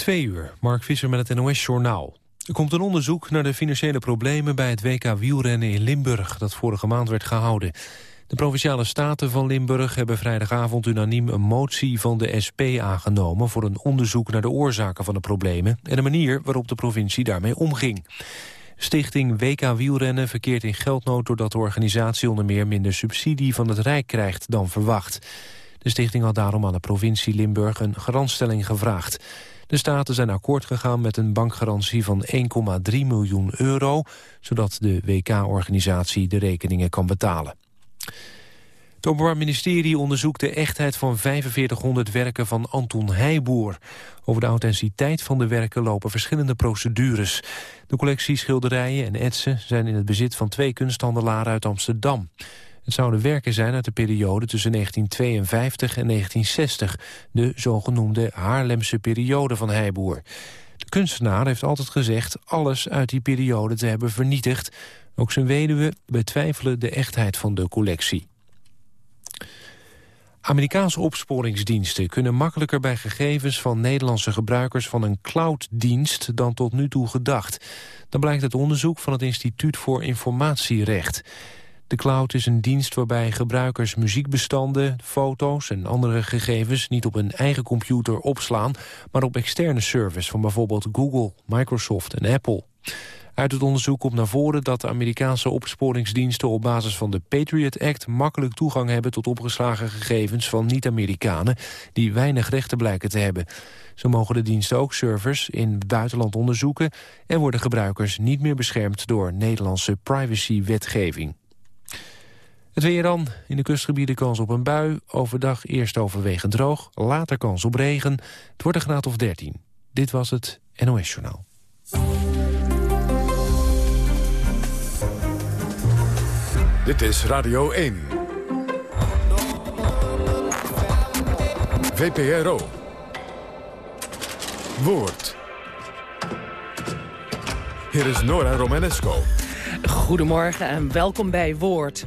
Twee uur, Mark Visser met het NOS-journaal. Er komt een onderzoek naar de financiële problemen bij het WK wielrennen in Limburg... dat vorige maand werd gehouden. De Provinciale Staten van Limburg hebben vrijdagavond unaniem een motie van de SP aangenomen... voor een onderzoek naar de oorzaken van de problemen... en de manier waarop de provincie daarmee omging. Stichting WK Wielrennen verkeert in geldnood doordat de organisatie onder meer minder subsidie van het Rijk krijgt dan verwacht. De stichting had daarom aan de provincie Limburg een garantstelling gevraagd. De Staten zijn akkoord gegaan met een bankgarantie van 1,3 miljoen euro... zodat de WK-organisatie de rekeningen kan betalen. Het Openbaar Ministerie onderzoekt de echtheid van 4500 werken van Anton Heijboer. Over de authenticiteit van de werken lopen verschillende procedures. De collectie schilderijen en etsen zijn in het bezit van twee kunsthandelaren uit Amsterdam. Het zouden werken zijn uit de periode tussen 1952 en 1960... de zogenoemde Haarlemse periode van Heijboer. De kunstenaar heeft altijd gezegd alles uit die periode te hebben vernietigd. Ook zijn weduwe betwijfelen de echtheid van de collectie. Amerikaanse opsporingsdiensten kunnen makkelijker bij gegevens van Nederlandse gebruikers van een clouddienst dan tot nu toe gedacht. Dat blijkt uit onderzoek van het Instituut voor Informatierecht. De cloud is een dienst waarbij gebruikers muziekbestanden, foto's en andere gegevens niet op hun eigen computer opslaan, maar op externe servers van bijvoorbeeld Google, Microsoft en Apple. Uit het onderzoek komt naar voren dat de Amerikaanse opsporingsdiensten op basis van de Patriot Act makkelijk toegang hebben tot opgeslagen gegevens van niet-Amerikanen die weinig rechten blijken te hebben. Zo mogen de diensten ook servers in het buitenland onderzoeken en worden gebruikers niet meer beschermd door Nederlandse privacywetgeving. Het weer dan. In de kustgebieden kans op een bui. Overdag eerst overwegend droog, later kans op regen. Het wordt een graad of 13. Dit was het NOS Journaal. Dit is Radio 1. VPRO. Woord. Hier is Nora Romanesco. Goedemorgen en welkom bij Woord.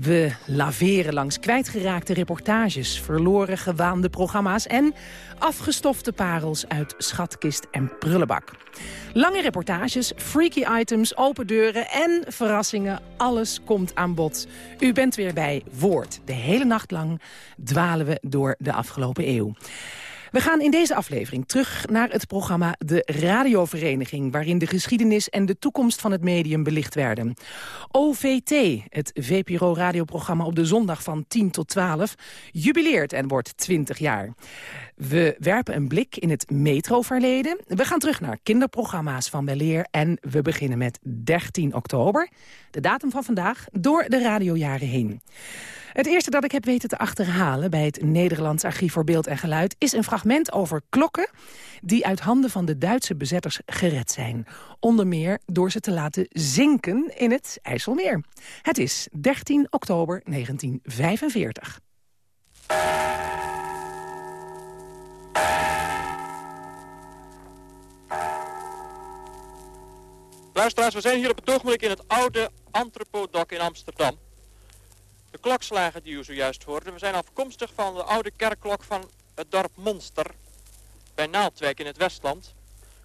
We laveren langs kwijtgeraakte reportages, verloren gewaande programma's... en afgestofte parels uit schatkist en prullenbak. Lange reportages, freaky items, open deuren en verrassingen. Alles komt aan bod. U bent weer bij Woord. De hele nacht lang dwalen we door de afgelopen eeuw. We gaan in deze aflevering terug naar het programma De Radiovereniging... waarin de geschiedenis en de toekomst van het medium belicht werden. OVT, het VPRO-radioprogramma op de zondag van 10 tot 12... jubileert en wordt 20 jaar. We werpen een blik in het metroverleden. We gaan terug naar kinderprogramma's van Weleer... en we beginnen met 13 oktober, de datum van vandaag... door de radiojaren heen. Het eerste dat ik heb weten te achterhalen bij het Nederlands Archief voor Beeld en Geluid... is een fragment over klokken die uit handen van de Duitse bezetters gered zijn. Onder meer door ze te laten zinken in het IJsselmeer. Het is 13 oktober 1945. Luisteraars, we zijn hier op het ogenblik in het oude Antropodok in Amsterdam. De klokslagen die u zojuist hoorde, we zijn afkomstig van de oude kerkklok van het dorp Monster bij Naaldwijk in het Westland.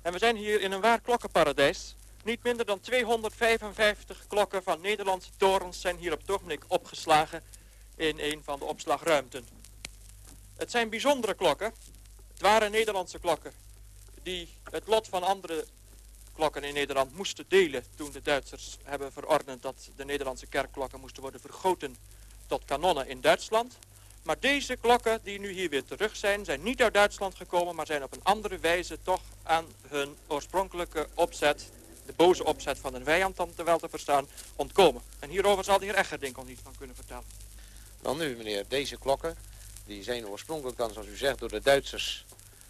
En we zijn hier in een waar klokkenparadijs. Niet minder dan 255 klokken van Nederlandse torens zijn hier op het opgeslagen in een van de opslagruimten. Het zijn bijzondere klokken. Het waren Nederlandse klokken die het lot van andere klokken in Nederland moesten delen toen de Duitsers hebben verordend dat de Nederlandse kerkklokken moesten worden vergoten tot kanonnen in Duitsland. Maar deze klokken die nu hier weer terug zijn, zijn niet uit Duitsland gekomen, maar zijn op een andere wijze toch aan hun oorspronkelijke opzet, de boze opzet van een vijand dan wel te verstaan, ontkomen. En hierover zal de heer Eggerdink ons iets van kunnen vertellen. Dan nu meneer, deze klokken, die zijn oorspronkelijk dan zoals u zegt door de Duitsers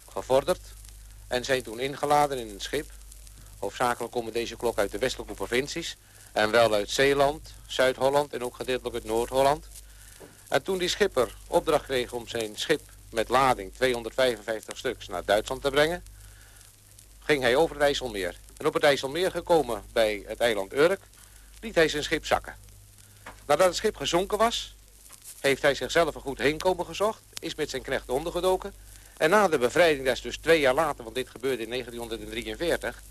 gevorderd en zijn toen ingeladen in een schip. Hoofdzakelijk komen deze klokken uit de westelijke provincies en wel uit Zeeland, Zuid-Holland en ook gedeeltelijk uit Noord-Holland. En toen die schipper opdracht kreeg om zijn schip met lading 255 stuks naar Duitsland te brengen, ging hij over het IJsselmeer. En op het IJsselmeer gekomen bij het eiland Urk, liet hij zijn schip zakken. Nadat het schip gezonken was, heeft hij zichzelf een goed heenkomen gezocht, is met zijn knecht ondergedoken. En na de bevrijding, dat is dus twee jaar later, want dit gebeurde in 1943,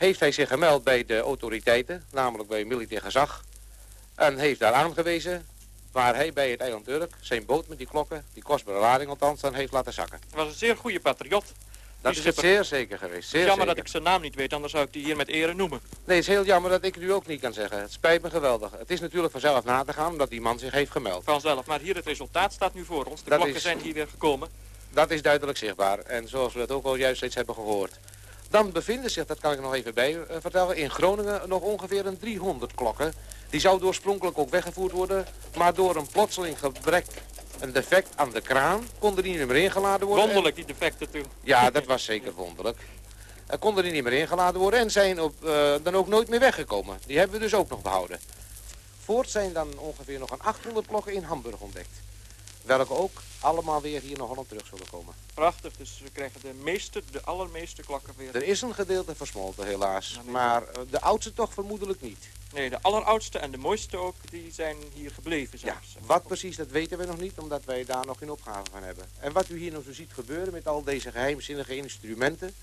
heeft hij zich gemeld bij de autoriteiten, namelijk bij militair gezag. En heeft daar aangewezen waar hij bij het eiland Urk zijn boot met die klokken, die kostbare lading althans, dan heeft laten zakken. Hij was een zeer goede patriot. Dat is het zeer zeker geweest. Zeer jammer zeker. dat ik zijn naam niet weet, anders zou ik die hier met ere noemen. Nee, het is heel jammer dat ik het u ook niet kan zeggen. Het spijt me geweldig. Het is natuurlijk vanzelf na te gaan, omdat die man zich heeft gemeld. Vanzelf. Maar hier het resultaat staat nu voor ons. De Dat klokken is- zijn hier weer gekomen. Dat is duidelijk zichtbaar. En zoals we dat ook al juist steeds hebben gehoord. Dan bevinden zich, dat kan ik nog even bij eh, vertellen, in Groningen nog ongeveer een 300 klokken. Die zouden oorspronkelijk ook weggevoerd worden, maar door een plotseling gebrek, een defect aan de kraan, konden die niet meer ingeladen worden. En- Wonderlijk, die defecten toen. Ja, dat was zeker wonderlijk. Er konden die niet meer ingeladen worden en zijn op, eh, dan ook nooit meer weggekomen. Die hebben we dus ook nog behouden. Voort zijn dan ongeveer nog een 800 klokken in Hamburg ontdekt. Welke ook allemaal weer hier nog aan terug zullen komen. Prachtig, dus we krijgen de meeste, de allermeeste klokken weer. Er is een gedeelte versmolten helaas, nee. maar eh, de oudste toch vermoedelijk niet. Nee, de alleroudste en de mooiste ook, die zijn hier gebleven Ja, zelfs. wat precies, dat weten we nog niet, omdat wij daar nog geen opgave van hebben. En wat u hier nog zo ziet gebeuren met al deze geheimzinnige instrumenten,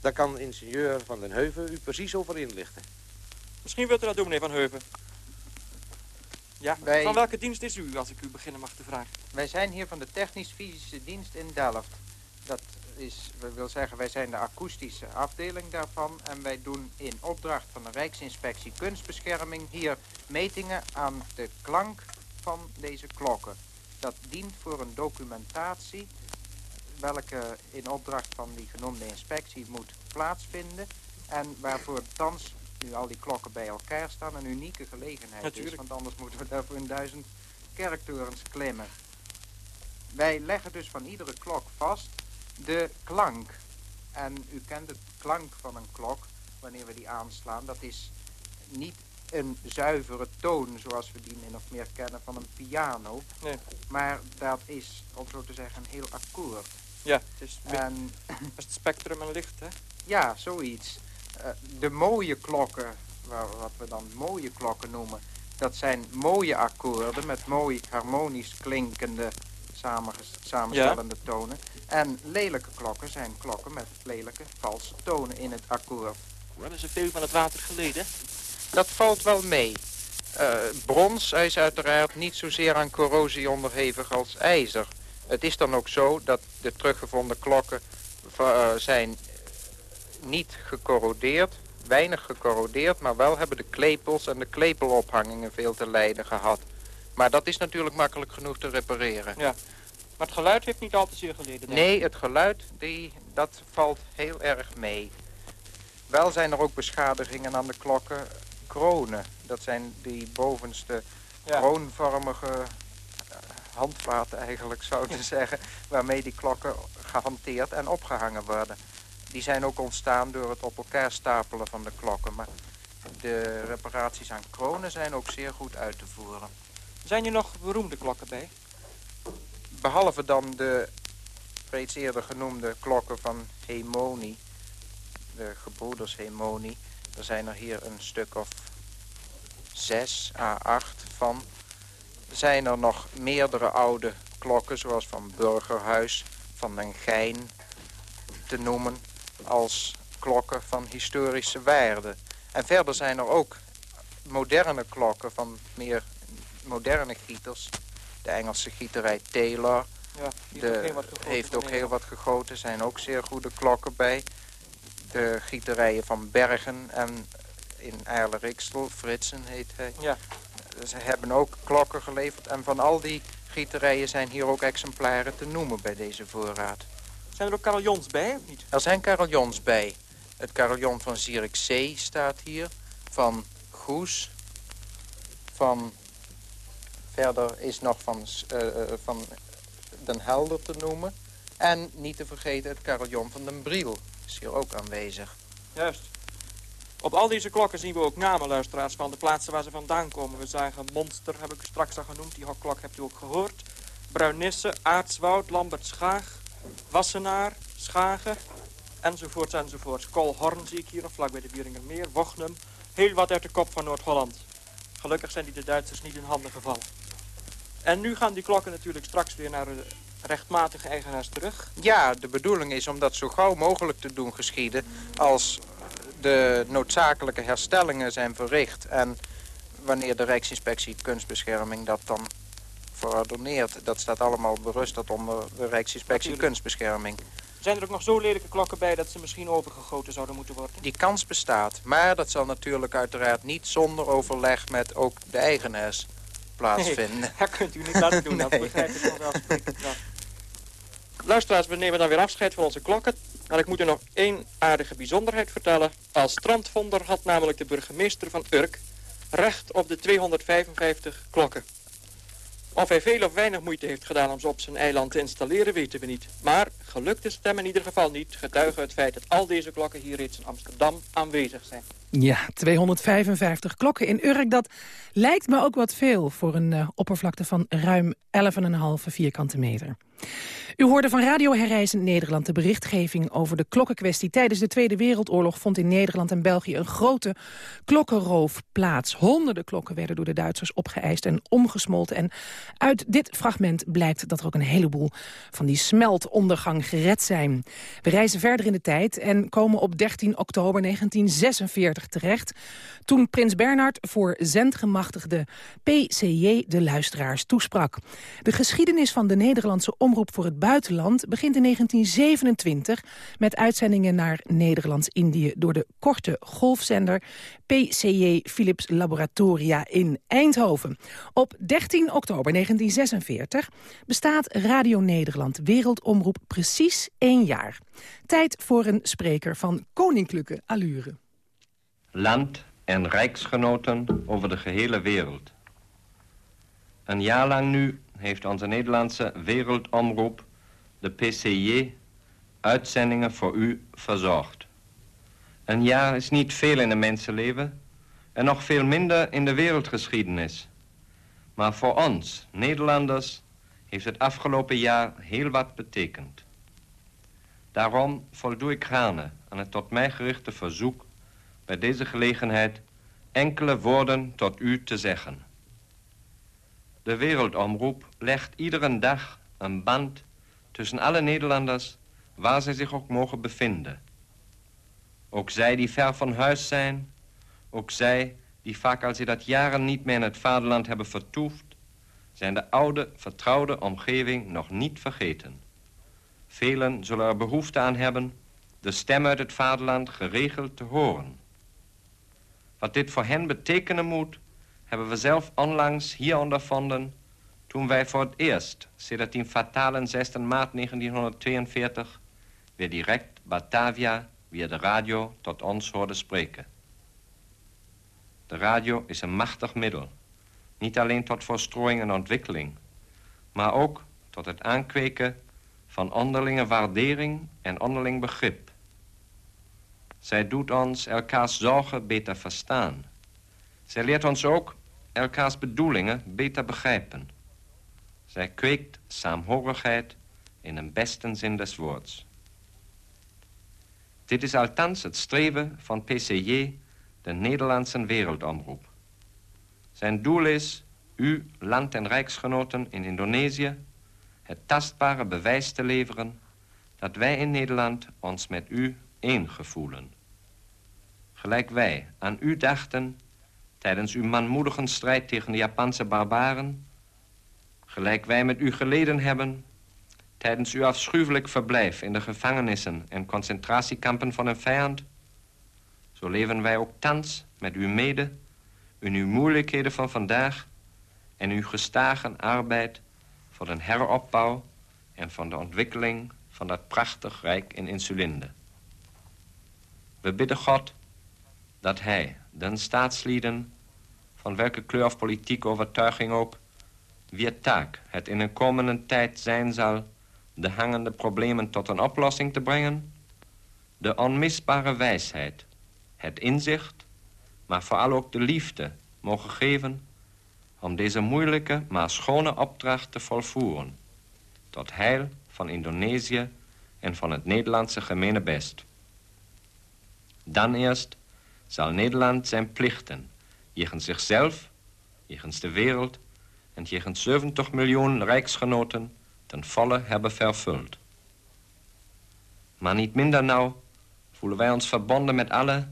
daar kan ingenieur van den Heuven u precies over inlichten. Misschien wilt u dat doen, meneer Van Heuven. Ja, Wij- van welke dienst is u, als ik u beginnen mag te vragen? Wij zijn hier van de technisch-fysische dienst in Delft. Dat is, wil zeggen, wij zijn de akoestische afdeling daarvan. En wij doen in opdracht van de Rijksinspectie Kunstbescherming hier metingen aan de klank van deze klokken. Dat dient voor een documentatie welke in opdracht van die genoemde inspectie moet plaatsvinden. En waarvoor thans, nu al die klokken bij elkaar staan, een unieke gelegenheid Natuurlijk. is. Want anders moeten we daarvoor in duizend kerktorens klimmen. Wij leggen dus van iedere klok vast de klank. En u kent het klank van een klok, wanneer we die aanslaan. Dat is niet een zuivere toon zoals we die min of meer kennen van een piano. Nee. Maar dat is, om zo te zeggen, een heel akkoord. Ja, het is En het spectrum en licht, hè? ja, zoiets. Eh, de mooie klokken, wa- wat we dan mooie klokken noemen, dat zijn mooie akkoorden met mooi harmonisch klinkende samenstellende tonen. En lelijke klokken zijn klokken met lelijke valse tonen in het akkoord. Hoe hebben ze veel van het water geleden? Dat valt wel mee. Eh, brons is uiteraard niet zozeer aan corrosie onderhevig als ijzer. Het is dan ook zo dat de teruggevonden klokken eh, zijn niet gecorrodeerd, weinig gecorrodeerd, maar wel hebben de klepels en de klepelophangingen veel te lijden gehad. Maar dat is natuurlijk makkelijk genoeg te repareren. Ja. Maar het geluid heeft niet al te zeer geleden. Nee, het geluid, die, dat valt heel erg mee. Wel zijn er ook beschadigingen aan de klokken. Kronen, dat zijn die bovenste Ja. kroonvormige eh, handvaten eigenlijk, zou je zeggen... waarmee die klokken gehanteerd en opgehangen worden. Die zijn ook ontstaan door het op elkaar stapelen van de klokken. Maar de reparaties aan kronen zijn ook zeer goed uit te voeren. Zijn hier nog beroemde klokken bij? Behalve dan de reeds eerder genoemde klokken van Hemoni, de gebroeders Hemoni. Er zijn er hier een stuk of zes à acht van. Zijn er nog meerdere oude klokken, zoals van Burgerhuis, van Den Gein te noemen, als klokken van historische waarde. En verder zijn er ook moderne klokken van meer moderne gieters. De Engelse gieterij Taylor Ja, die heeft ook heel wat gegoten heeft van ook heel Nederland. wat gegoten, zijn ook zeer goede klokken bij. De gieterijen van Bergen en in Aarle-Riksel, Fritsen heet hij. Ja. Ze hebben ook klokken geleverd en van al die gieterijen zijn hier ook exemplaren te noemen bij deze voorraad. Zijn er ook carillons bij, of niet? Er zijn carillons bij. Het carillon van Zierikzee staat hier, van Goes, van... Verder is nog van, eh, eh, van Den Helder te noemen. En niet te vergeten het carillon van Den Briel is hier ook aanwezig. Juist. Op al deze klokken zien we ook namen, luisteraars, van de plaatsen waar ze vandaan komen. We zagen Monster, heb ik straks al genoemd. Die klok hebt u ook gehoord. Bruinisse, Aartswoud, Lambert Schaag, Wassenaar, Schagen enzovoorts enzovoorts. Kolhorn zie ik hier vlak bij de Bieringermeer, Wochnum. Heel wat uit de kop van Noord-Holland. Gelukkig zijn die de Duitsers niet in handen gevallen. En nu gaan die klokken natuurlijk straks weer naar de rechtmatige eigenaars terug. Ja, de bedoeling is om dat zo gauw mogelijk te doen geschieden... als de noodzakelijke herstellingen zijn verricht... en wanneer de Rijksinspectie Kunstbescherming dat dan verordoneert. Dat staat allemaal berust onder de Rijksinspectie Kunstbescherming. Zijn er ook nog zo lelijke klokken bij dat ze misschien overgegoten zouden moeten worden? Die kans bestaat, maar dat zal natuurlijk uiteraard niet zonder overleg met ook de eigenaars plaatsvinden. Nee, dat kunt u niet laten doen, dat begrijp ik nog wel. Luisteraars, we nemen dan weer afscheid van onze klokken. Maar ik moet u nog één aardige bijzonderheid vertellen. Als strandvonder had namelijk de burgemeester van Urk recht op de 255 klokken. Of hij veel of weinig moeite heeft gedaan om ze op zijn eiland te installeren, weten we niet. Maar gelukt is het hem in ieder geval niet, getuige het feit dat al deze klokken hier reeds in Amsterdam aanwezig zijn. Ja, 255 klokken in Urk, dat lijkt me ook wat veel voor een uh, oppervlakte van ruim 11,5 vierkante meter. U hoorde van Radio Herreizen Nederland de berichtgeving over de klokkenkwestie. Tijdens de Tweede Wereldoorlog vond in Nederland en België een grote klokkenroof plaats. Honderden klokken werden door de Duitsers opgeëist en omgesmolten. En uit dit fragment blijkt dat er ook een heleboel van die smeltondergang gered zijn. We reizen verder in de tijd en komen op 13 oktober 1946 terecht. Toen prins Bernhard voor zendgemachtigde PCJ de luisteraars toesprak. De geschiedenis van de Nederlandse omroep voor het buitenland begint in 1927 met uitzendingen naar Nederlands-Indië door de korte golfzender PCJ Philips Laboratoria in Eindhoven. Op 13 oktober 1946 bestaat Radio Nederland Wereldomroep precies één jaar. Tijd voor een spreker van koninklijke allure. Land en rijksgenoten over de gehele wereld. Een jaar lang nu heeft onze Nederlandse wereldomroep, de PCJ, uitzendingen voor u verzorgd. Een jaar is niet veel in een mensenleven en nog veel minder in de wereldgeschiedenis. Maar voor ons, Nederlanders, heeft het afgelopen jaar heel wat betekend. Daarom voldoe ik graag aan het tot mij gerichte verzoek bij deze gelegenheid enkele woorden tot u te zeggen. De wereldomroep legt iedere dag een band tussen alle Nederlanders waar zij zich ook mogen bevinden. Ook zij die ver van huis zijn, ook zij die vaak al dat jaren niet meer in het vaderland hebben vertoefd, zijn de oude, vertrouwde omgeving nog niet vergeten. Velen zullen er behoefte aan hebben de stem uit het vaderland geregeld te horen. Wat dit voor hen betekenen moet, hebben we zelf onlangs hier ondervonden... toen wij voor het eerst, sinds die fatale 16 maart 1942... weer direct Batavia via de radio tot ons hoorden spreken. De radio is een machtig middel. Niet alleen tot verstrooiing en ontwikkeling... maar ook tot het aankweken van onderlinge waardering en onderling begrip. Zij doet ons elkaars zorgen beter verstaan. Zij leert ons ook elkaars bedoelingen beter begrijpen. Zij kweekt saamhorigheid in een beste zin des woords. Dit is althans het streven van PCJ, de Nederlandse wereldomroep. Zijn doel is u, land- en rijksgenoten in Indonesië, het tastbare bewijs te leveren dat wij in Nederland ons met u één gevoelen. Gelijk wij aan u dachten tijdens uw manmoedige strijd tegen de Japanse barbaren, gelijk wij met u geleden hebben tijdens uw afschuwelijk verblijf in de gevangenissen en concentratiekampen van een vijand, zo leven wij ook thans met u mede in uw moeilijkheden van vandaag en uw gestagen arbeid voor de heropbouw en van de ontwikkeling van dat prachtig rijk in insulinde. We bidden God dat hij den staatslieden, van welke kleur of politieke overtuiging ook, wier taak het in een komende tijd zijn zal de hangende problemen tot een oplossing te brengen, de onmisbare wijsheid, het inzicht, maar vooral ook de liefde mogen geven om deze moeilijke maar schone opdracht te volvoeren, tot heil van Indonesië en van het Nederlandse gemene best. Dan eerst zal Nederland zijn plichten, jegens zichzelf, jegens de wereld en jegens 70 miljoen rijksgenoten ten volle hebben vervuld. Maar niet minder nauw voelen wij ons verbonden met alle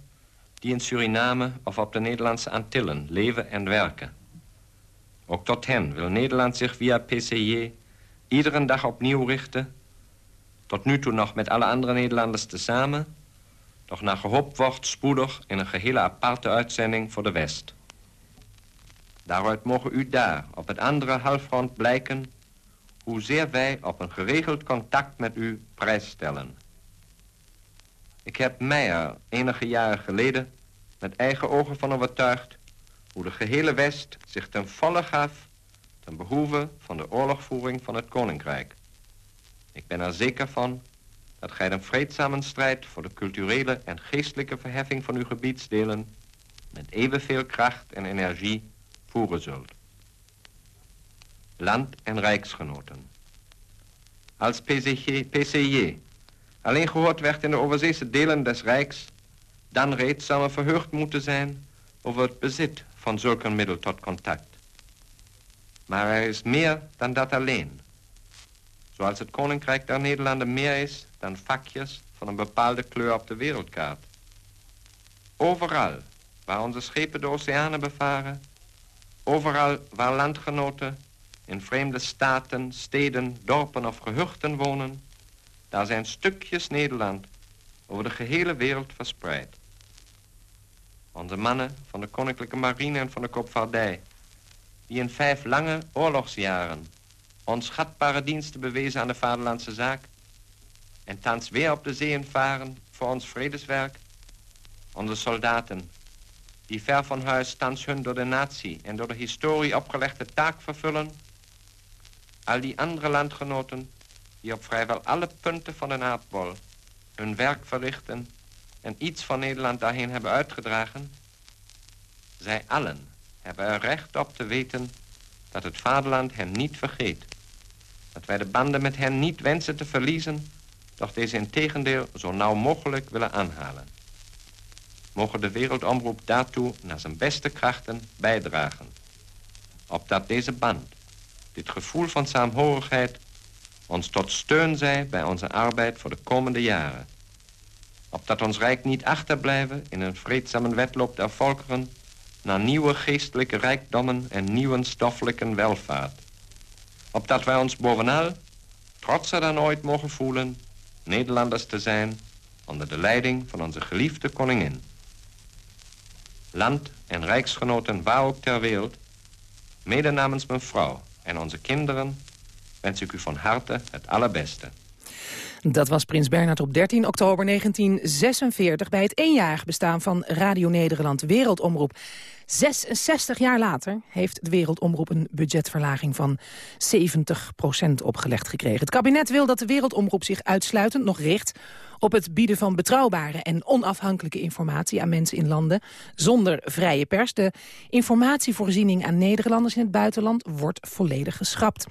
die in Suriname of op de Nederlandse Antillen leven en werken. Ook tot hen wil Nederland zich via PCJ iedere dag opnieuw richten. Tot nu toe nog met alle andere Nederlanders tezamen. Doch naar gehoopt wordt spoedig in een gehele aparte uitzending voor de West. Daaruit mogen u daar op het andere halfrond blijken... hoezeer wij op een geregeld contact met u prijs stellen. Ik heb mij er enige jaren geleden met eigen ogen van overtuigd... hoe de gehele West zich ten volle gaf... ten behoeve van de oorlogvoering van het Koninkrijk. Ik ben er zeker van dat gij een vreedzame strijd... voor de culturele en geestelijke verheffing van uw gebiedsdelen... met evenveel kracht en energie voeren zult. Land- en rijksgenoten. Als PCJ, alleen gehoord werd in de overzeese delen des Rijks, dan reeds zou men verheugd moeten zijn over het bezit van zulk een middel tot contact. Maar er is meer dan dat alleen. Zoals het Koninkrijk der Nederlanden meer is dan vakjes van een bepaalde kleur op de wereldkaart. Overal waar onze schepen de oceanen bevaren, overal waar landgenoten in vreemde staten, steden, dorpen of gehuchten wonen, daar zijn stukjes Nederland over de gehele wereld verspreid. Onze mannen van de Koninklijke Marine en van de Koopvaardij... die in vijf lange oorlogsjaren onschatbare diensten bewezen aan de vaderlandse zaak... en thans weer op de zeeën varen voor ons vredeswerk. Onze soldaten, die ver van huis thans hun door de natie en door de historie opgelegde taak vervullen... al die andere landgenoten die op vrijwel alle punten van de aardbol hun werk verrichten en iets van Nederland daarheen hebben uitgedragen, zij allen hebben er recht op te weten dat het vaderland hen niet vergeet. Dat wij de banden met hen niet wensen te verliezen, doch deze in tegendeel zo nauw mogelijk willen aanhalen. Mogen de wereldomroep daartoe naar zijn beste krachten bijdragen. Opdat deze band, dit gevoel van saamhorigheid ons tot steun zij bij onze arbeid voor de komende jaren. Opdat ons Rijk niet achterblijven in een vreedzame wedloop der volkeren... naar nieuwe geestelijke rijkdommen en nieuwe stoffelijke welvaart. Opdat wij ons bovenal, trotser dan ooit mogen voelen... Nederlanders te zijn onder de leiding van onze geliefde koningin. Land en rijksgenoten waar ook ter wereld... mede namens mijn vrouw en onze kinderen wens ik u van harte het allerbeste. Dat was Prins Bernhard op 13 oktober 1946... bij het eenjarig bestaan van Radio Nederland Wereldomroep. 66 jaar later heeft de Wereldomroep een budgetverlaging van 70% opgelegd gekregen. Het kabinet wil dat de Wereldomroep zich uitsluitend nog richt op het bieden van betrouwbare en onafhankelijke informatie aan mensen in landen zonder vrije pers. De informatievoorziening aan Nederlanders in het buitenland wordt volledig geschrapt.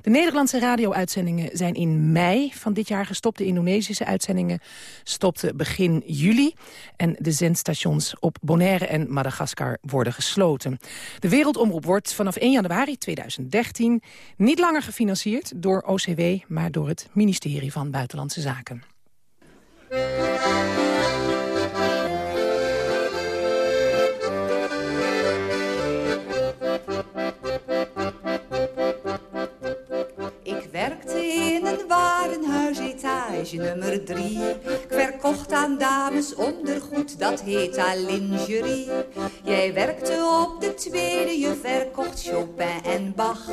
De Nederlandse radio-uitzendingen zijn in mei van dit jaar gestopt. De Indonesische uitzendingen stopten begin juli. En de zendstations op Bonaire en Madagaskar worden gesloten. De Wereldomroep wordt vanaf 1 januari 2013 niet langer gefinancierd door OCW... maar door het ministerie van Buitenlandse Zaken. Música nummer drie. Ik verkocht aan dames ondergoed, dat heet lingerie. Jij werkte op de tweede, je verkocht Chopin en Bach.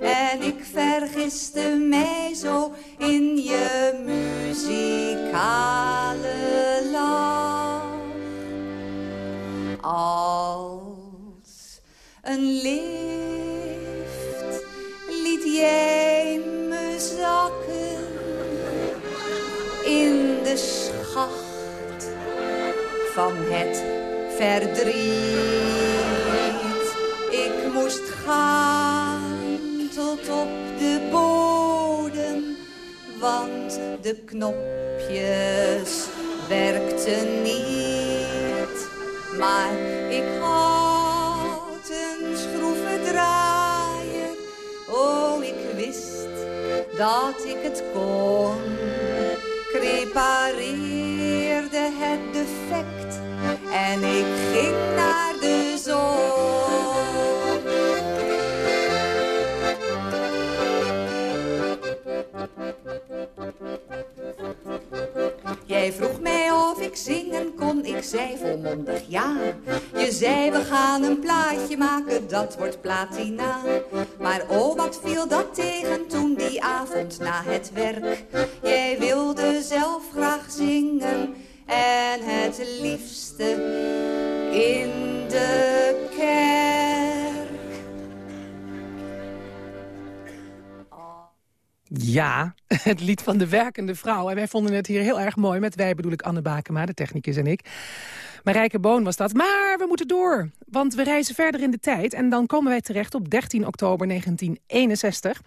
En ik vergiste mij zo in je muzikale lach. Als een lift liet jij schacht van het verdriet. Ik moest gaan tot op de bodem, want de knopjes werkten niet. Maar ik had een schroevendraaier. Oh, ik wist dat ik het kon. Repareerde het defect en ik ging naar de zon. Jij vroeg mij of ik zingen kon, ik zei volmondig ja. Je zei we gaan een plaatje maken, dat wordt platina. Maar oh wat viel dat tegen toen die avond na het werk. Het lied van de werkende vrouw. En wij vonden het hier heel erg mooi. Met wij bedoel ik Anne Bakema, de technicus en ik. Marijke Boon was dat. Maar we moeten door, want we reizen verder in de tijd... en dan komen wij terecht op 13 oktober 1961...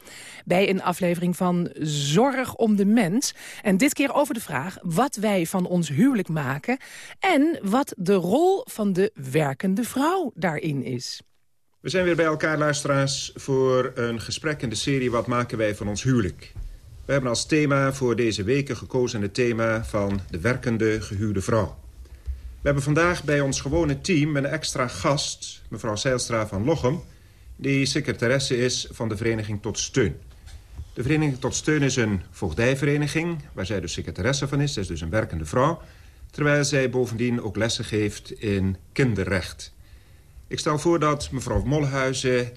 bij een aflevering van Zorg om de Mens. En dit keer over de vraag wat wij van ons huwelijk maken... en wat de rol van de werkende vrouw daarin is. We zijn weer bij elkaar, luisteraars, voor een gesprek in de serie Wat maken wij van ons huwelijk? We hebben als thema voor deze weken gekozen het thema van de werkende gehuwde vrouw. We hebben vandaag bij ons gewone team een extra gast, mevrouw Zeilstra van Lochem... die secretaresse is van de Vereniging Tot Steun. De Vereniging Tot Steun is een voogdijvereniging, waar zij dus secretaresse van is. Zij is dus een werkende vrouw, terwijl zij bovendien ook lessen geeft in kinderrecht... Ik stel voor dat mevrouw Molhuizen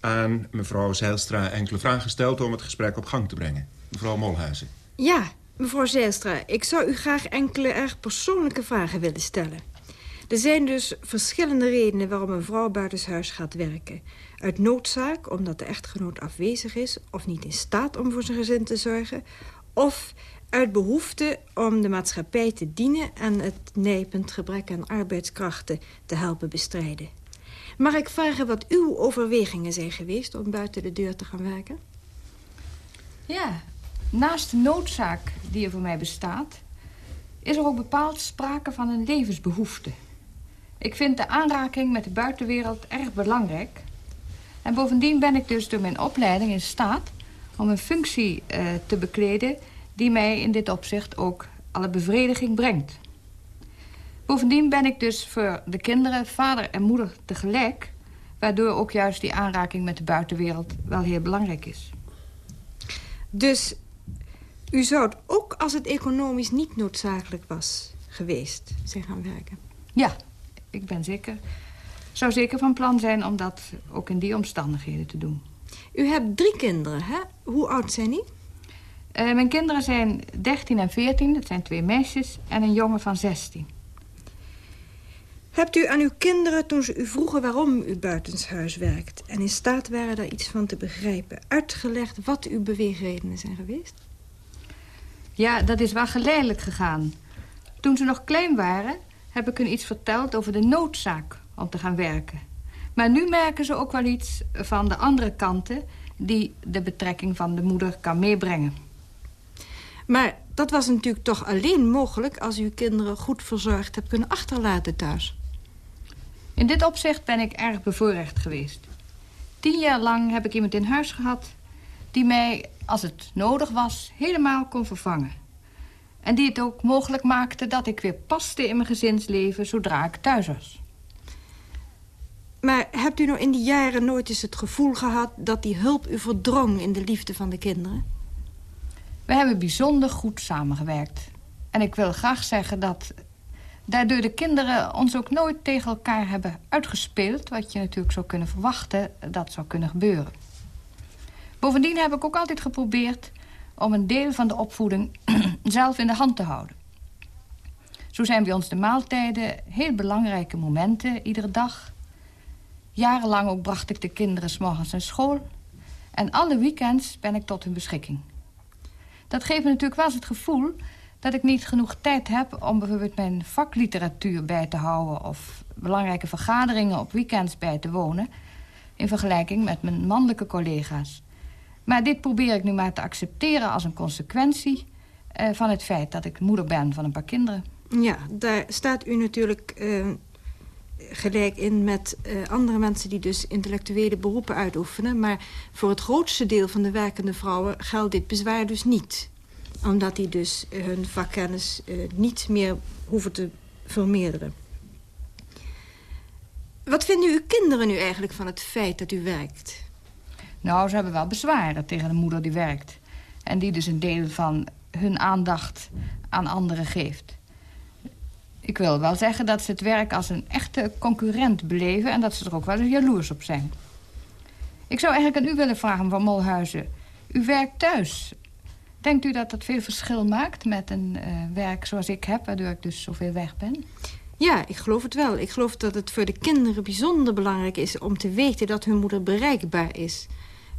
aan mevrouw Zeilstra enkele vragen stelt... om het gesprek op gang te brengen. Mevrouw Molhuizen. Ja, mevrouw Zeilstra, ik zou u graag enkele erg persoonlijke vragen willen stellen. Er zijn dus verschillende redenen waarom een vrouw buitenshuis gaat werken. Uit noodzaak, omdat de echtgenoot afwezig is... of niet in staat om voor zijn gezin te zorgen... of uit behoefte om de maatschappij te dienen... en het nijpend gebrek aan arbeidskrachten te helpen bestrijden. Mag ik vragen wat uw overwegingen zijn geweest om buiten de deur te gaan werken? Ja, naast de noodzaak die er voor mij bestaat... is er ook bepaald sprake van een levensbehoefte. Ik vind de aanraking met de buitenwereld erg belangrijk. En bovendien ben ik dus door mijn opleiding in staat... om een functie uh, te bekleden die mij in dit opzicht ook alle bevrediging brengt. Bovendien ben ik dus voor de kinderen vader en moeder tegelijk... waardoor ook juist die aanraking met de buitenwereld wel heel belangrijk is. Dus u zou het ook als het economisch niet noodzakelijk was geweest zijn gaan werken? Ja, ik ben zeker, zou zeker van plan zijn om dat ook in die omstandigheden te doen. U hebt drie kinderen, hè? Hoe oud zijn die? Uh, mijn kinderen zijn 13 en 14, dat zijn twee meisjes, en een jongen van 16. Hebt u aan uw kinderen, toen ze u vroegen waarom u buitenshuis werkt... en in staat waren daar iets van te begrijpen... uitgelegd wat uw beweegredenen zijn geweest? Ja, dat is wel geleidelijk gegaan. Toen ze nog klein waren, heb ik hun iets verteld over de noodzaak om te gaan werken. Maar nu merken ze ook wel iets van de andere kanten... die de betrekking van de moeder kan meebrengen. Maar dat was natuurlijk toch alleen mogelijk... als u uw kinderen goed verzorgd hebt kunnen achterlaten thuis. In dit opzicht ben ik erg bevoorrecht geweest. Tien jaar lang heb ik iemand in huis gehad... die mij, als het nodig was, helemaal kon vervangen. En die het ook mogelijk maakte dat ik weer paste in mijn gezinsleven... zodra ik thuis was. Maar hebt u nou in die jaren nooit eens het gevoel gehad... dat die hulp u verdrong in de liefde van de kinderen? We hebben bijzonder goed samengewerkt. En ik wil graag zeggen dat daardoor de kinderen ons ook nooit tegen elkaar hebben uitgespeeld... wat je natuurlijk zou kunnen verwachten dat zou kunnen gebeuren. Bovendien heb ik ook altijd geprobeerd om een deel van de opvoeding zelf in de hand te houden. Zo zijn bij ons de maaltijden heel belangrijke momenten iedere dag. Jarenlang ook bracht ik de kinderen s morgens naar school. En alle weekends ben ik tot hun beschikking. Dat geeft me natuurlijk wel eens het gevoel dat ik niet genoeg tijd heb om bijvoorbeeld mijn vakliteratuur bij te houden... of belangrijke vergaderingen op weekends bij te wonen... in vergelijking met mijn mannelijke collega's. Maar dit probeer ik nu maar te accepteren als een consequentie... Eh, van het feit dat ik moeder ben van een paar kinderen. Ja, daar staat u natuurlijk uh, gelijk in met uh, andere mensen die dus intellectuele beroepen uitoefenen. Maar voor het grootste deel van de werkende vrouwen geldt dit bezwaar dus niet. Omdat die dus hun vakkennis niet meer hoeven te vermeerderen. Wat vinden uw kinderen nu eigenlijk van het feit dat u werkt? Nou, ze hebben wel bezwaren tegen de moeder die werkt. En die dus een deel van hun aandacht aan anderen geeft. Ik wil wel zeggen dat ze het werk als een echte concurrent beleven... en dat ze er ook wel eens jaloers op zijn. Ik zou eigenlijk aan u willen vragen, van Molhuizen. U werkt thuis. Denkt u dat dat veel verschil maakt met een uh, werk zoals ik heb... waardoor ik dus zoveel weg ben? Ja, ik geloof het wel. Ik geloof dat het voor de kinderen bijzonder belangrijk is... om te weten dat hun moeder bereikbaar is.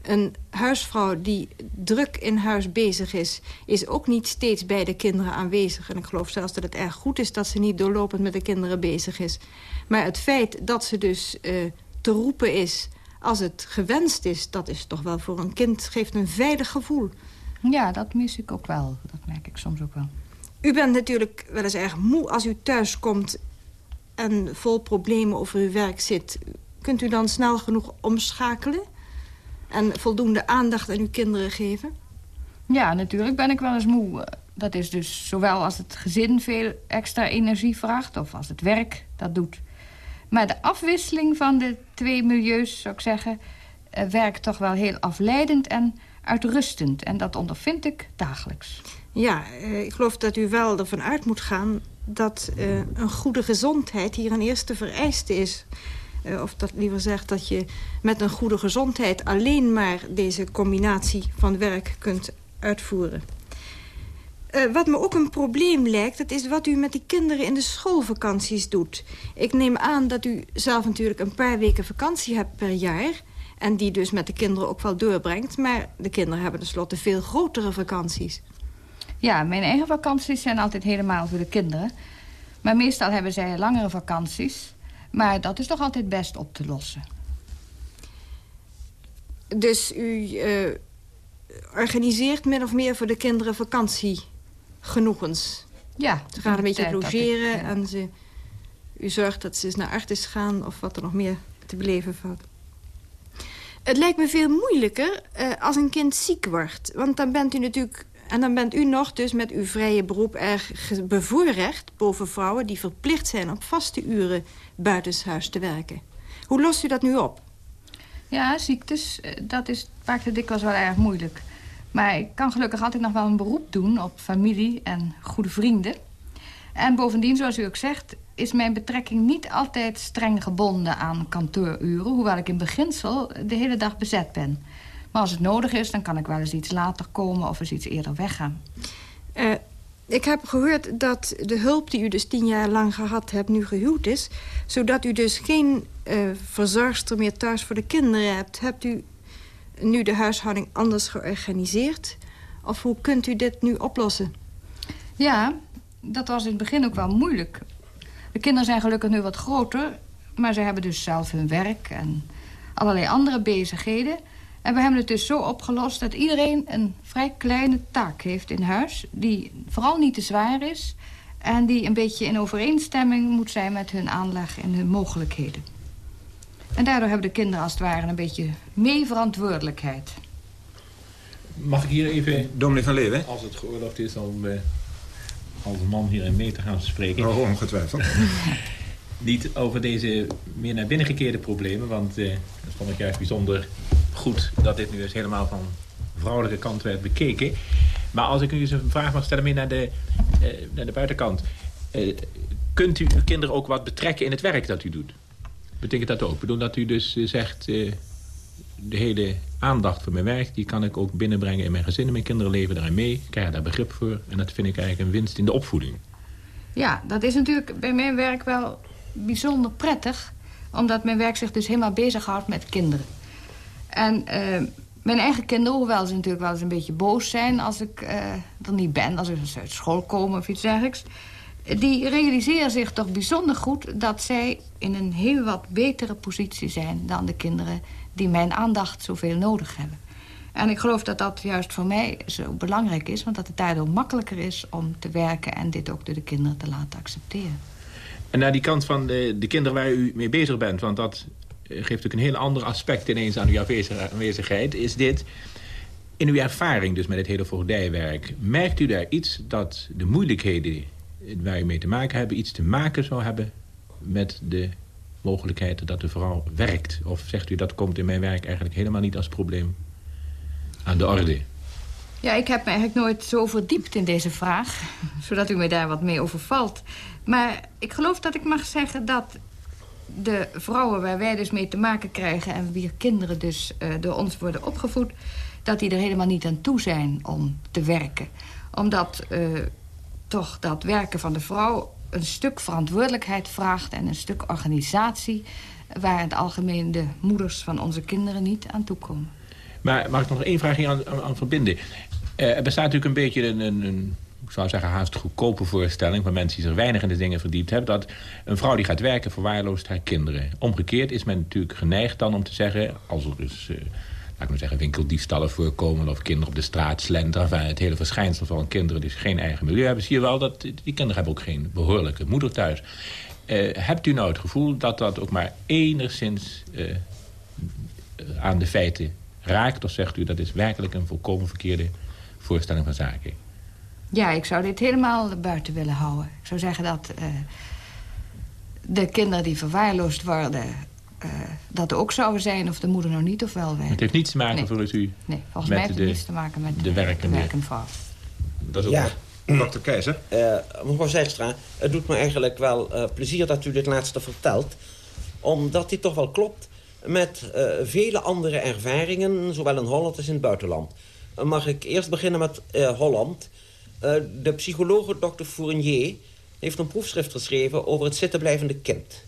Een huisvrouw die druk in huis bezig is... is ook niet steeds bij de kinderen aanwezig. En ik geloof zelfs dat het erg goed is dat ze niet doorlopend met de kinderen bezig is. Maar het feit dat ze dus uh, te roepen is als het gewenst is... dat is toch wel voor een kind, geeft een veilig gevoel. Ja, dat mis ik ook wel. Dat merk ik soms ook wel. U bent natuurlijk wel eens erg moe als u thuis komt... en vol problemen over uw werk zit. Kunt u dan snel genoeg omschakelen? En voldoende aandacht aan uw kinderen geven? Ja, natuurlijk ben ik wel eens moe. Dat is dus zowel als het gezin veel extra energie vraagt... of als het werk dat doet. Maar de afwisseling van de twee milieus, zou ik zeggen... Eh, werkt toch wel heel afleidend en uitrustend. En dat ondervind ik dagelijks. Ja, eh, ik geloof dat u wel ervan uit moet gaan... dat uh, een goede gezondheid hier een eerste vereiste is. Uh, of dat liever zegt dat je met een goede gezondheid... alleen maar deze combinatie van werk kunt uitvoeren. Uh, wat me ook een probleem lijkt, dat is wat u met die kinderen in de schoolvakanties doet. Ik neem aan dat u zelf natuurlijk een paar weken vakantie hebt per jaar... en die dus met de kinderen ook wel doorbrengt. Maar de kinderen hebben tenslotte veel grotere vakanties. Ja, mijn eigen vakanties zijn altijd helemaal voor de kinderen. Maar meestal hebben zij langere vakanties... Maar dat is toch altijd best op te lossen. Dus u uh, organiseert min of meer voor de kinderen vakantiegenoegens? Ja. Ze gaan een beetje logeren ik, ja. en ze, u zorgt dat ze eens naar Artis gaan... of wat er nog meer te beleven valt. Het lijkt me veel moeilijker uh, als een kind ziek wordt. Want dan bent u natuurlijk en dan bent u nog dus met uw vrije beroep erg bevoorrecht... boven vrouwen die verplicht zijn op vaste uren buitenshuis te werken. Hoe lost u dat nu op? Ja, ziektes, dat is vaak de dikwijls wel erg moeilijk. Maar ik kan gelukkig altijd nog wel een beroep doen op familie en goede vrienden. En bovendien, zoals u ook zegt, is mijn betrekking niet altijd streng gebonden aan kantooruren... hoewel ik in beginsel de hele dag bezet ben... Maar als het nodig is, dan kan ik wel eens iets later komen of eens iets eerder weggaan. Uh, ik heb gehoord dat de hulp die u dus tien jaar lang gehad hebt nu gehuwd is. Zodat u dus geen uh, verzorgster meer thuis voor de kinderen hebt. Hebt u nu de huishouding anders georganiseerd? Of hoe kunt u dit nu oplossen? Ja, dat was in het begin ook wel moeilijk. De kinderen zijn gelukkig nu wat groter. Maar ze hebben dus zelf hun werk en allerlei andere bezigheden. En we hebben het dus zo opgelost dat iedereen een vrij kleine taak heeft in huis... die vooral niet te zwaar is... en die een beetje in overeenstemming moet zijn met hun aanleg en hun mogelijkheden. En daardoor hebben de kinderen als het ware een beetje mee verantwoordelijkheid. Mag ik hier even... Dominee van Leeuwen? Als het geoorloofd is om uh, als man hierin mee te gaan spreken. Oh, ongetwijfeld. Niet over deze meer naar binnen gekeerde problemen, want uh, dat vond ik juist bijzonder goed dat dit nu eens helemaal van vrouwelijke kant werd bekeken. Maar als ik nu eens een vraag mag stellen meer naar de, uh, naar de buitenkant. Uh, kunt u uw kinderen ook wat betrekken in het werk dat u doet? Betekent dat ook? Ik bedoel dat u dus uh, zegt... de hele aandacht voor mijn werk... die kan ik ook binnenbrengen in mijn gezin mijn kinderen leven daarin mee. Ik krijg daar begrip voor. En dat vind ik eigenlijk een winst in de opvoeding. Ja, dat is natuurlijk bij mijn werk wel bijzonder prettig. Omdat mijn werk zich dus helemaal bezighoudt met kinderen. En uh, mijn eigen kinderen, hoewel ze natuurlijk wel eens een beetje boos zijn... als ik uh, er niet ben, als ze uit school komen of iets dergelijks... die realiseren zich toch bijzonder goed dat zij in een heel wat betere positie zijn... dan de kinderen die mijn aandacht zoveel nodig hebben. En ik geloof dat dat juist voor mij zo belangrijk is... want dat het daardoor makkelijker is om te werken... en dit ook door de kinderen te laten accepteren. En naar die kant van de, de kinderen waar u mee bezig bent... want dat eh, geeft natuurlijk een heel ander aspect ineens aan uw aanwezigheid... is dit, in uw ervaring dus met het hele voogdijwerk... merkt u daar iets dat de moeilijkheden waar u mee te maken hebben... iets te maken zou hebben met de mogelijkheid dat de vrouw werkt? Of zegt u dat komt in mijn werk eigenlijk helemaal niet als probleem aan de orde? Ja, ik heb me eigenlijk nooit zo verdiept in deze vraag. Zodat u me daar wat mee overvalt. Maar ik geloof dat ik mag zeggen dat de vrouwen waar wij dus mee te maken krijgen... en wier kinderen dus uh, door ons worden opgevoed... dat die er helemaal niet aan toe zijn om te werken. Omdat uh, toch dat werken van de vrouw een stuk verantwoordelijkheid vraagt... en een stuk organisatie waar in het algemeen de moeders van onze kinderen niet aan toekomen. Maar mag ik nog één vraag aan, aan, verbinden? Uh, er bestaat natuurlijk een beetje een, een, ik zou zeggen haast goedkope voorstelling... van mensen die zich weinig in de dingen verdiept hebben... dat een vrouw die gaat werken verwaarloost haar kinderen. Omgekeerd is men natuurlijk geneigd dan om te zeggen... als er dus, uh, laat ik maar zeggen, winkeldiefstallen voorkomen... of kinderen op de straat slenteren... Het hele verschijnsel van kinderen dus geen eigen milieu hebben... zie je wel dat die kinderen hebben ook geen behoorlijke moeder thuis. Uh, hebt u nou het gevoel dat dat ook maar enigszins aan de feiten raakt? Of zegt u dat is werkelijk een volkomen verkeerde voorstelling van zaken? Ja, ik zou dit helemaal buiten willen houden. Ik zou zeggen dat uh, de kinderen die verwaarloosd worden... Uh, dat ook zouden zijn of de moeder nou niet of wel werkt. Het heeft niets te maken, nee. volgens u, Nee, volgens mij heeft het niets te maken met de werkende, de werkende vrouw. Dat is ook ja. Dokter Keizer? Uh, mevrouw Zijstra, het doet me eigenlijk wel uh, plezier dat u dit laatste vertelt. Omdat dit toch wel klopt met uh, vele andere ervaringen... zowel in Holland als in het buitenland. Mag ik eerst beginnen met uh, Holland. Uh, de psycholoog Dr. Fournier heeft een proefschrift geschreven... over het zittenblijvende kind.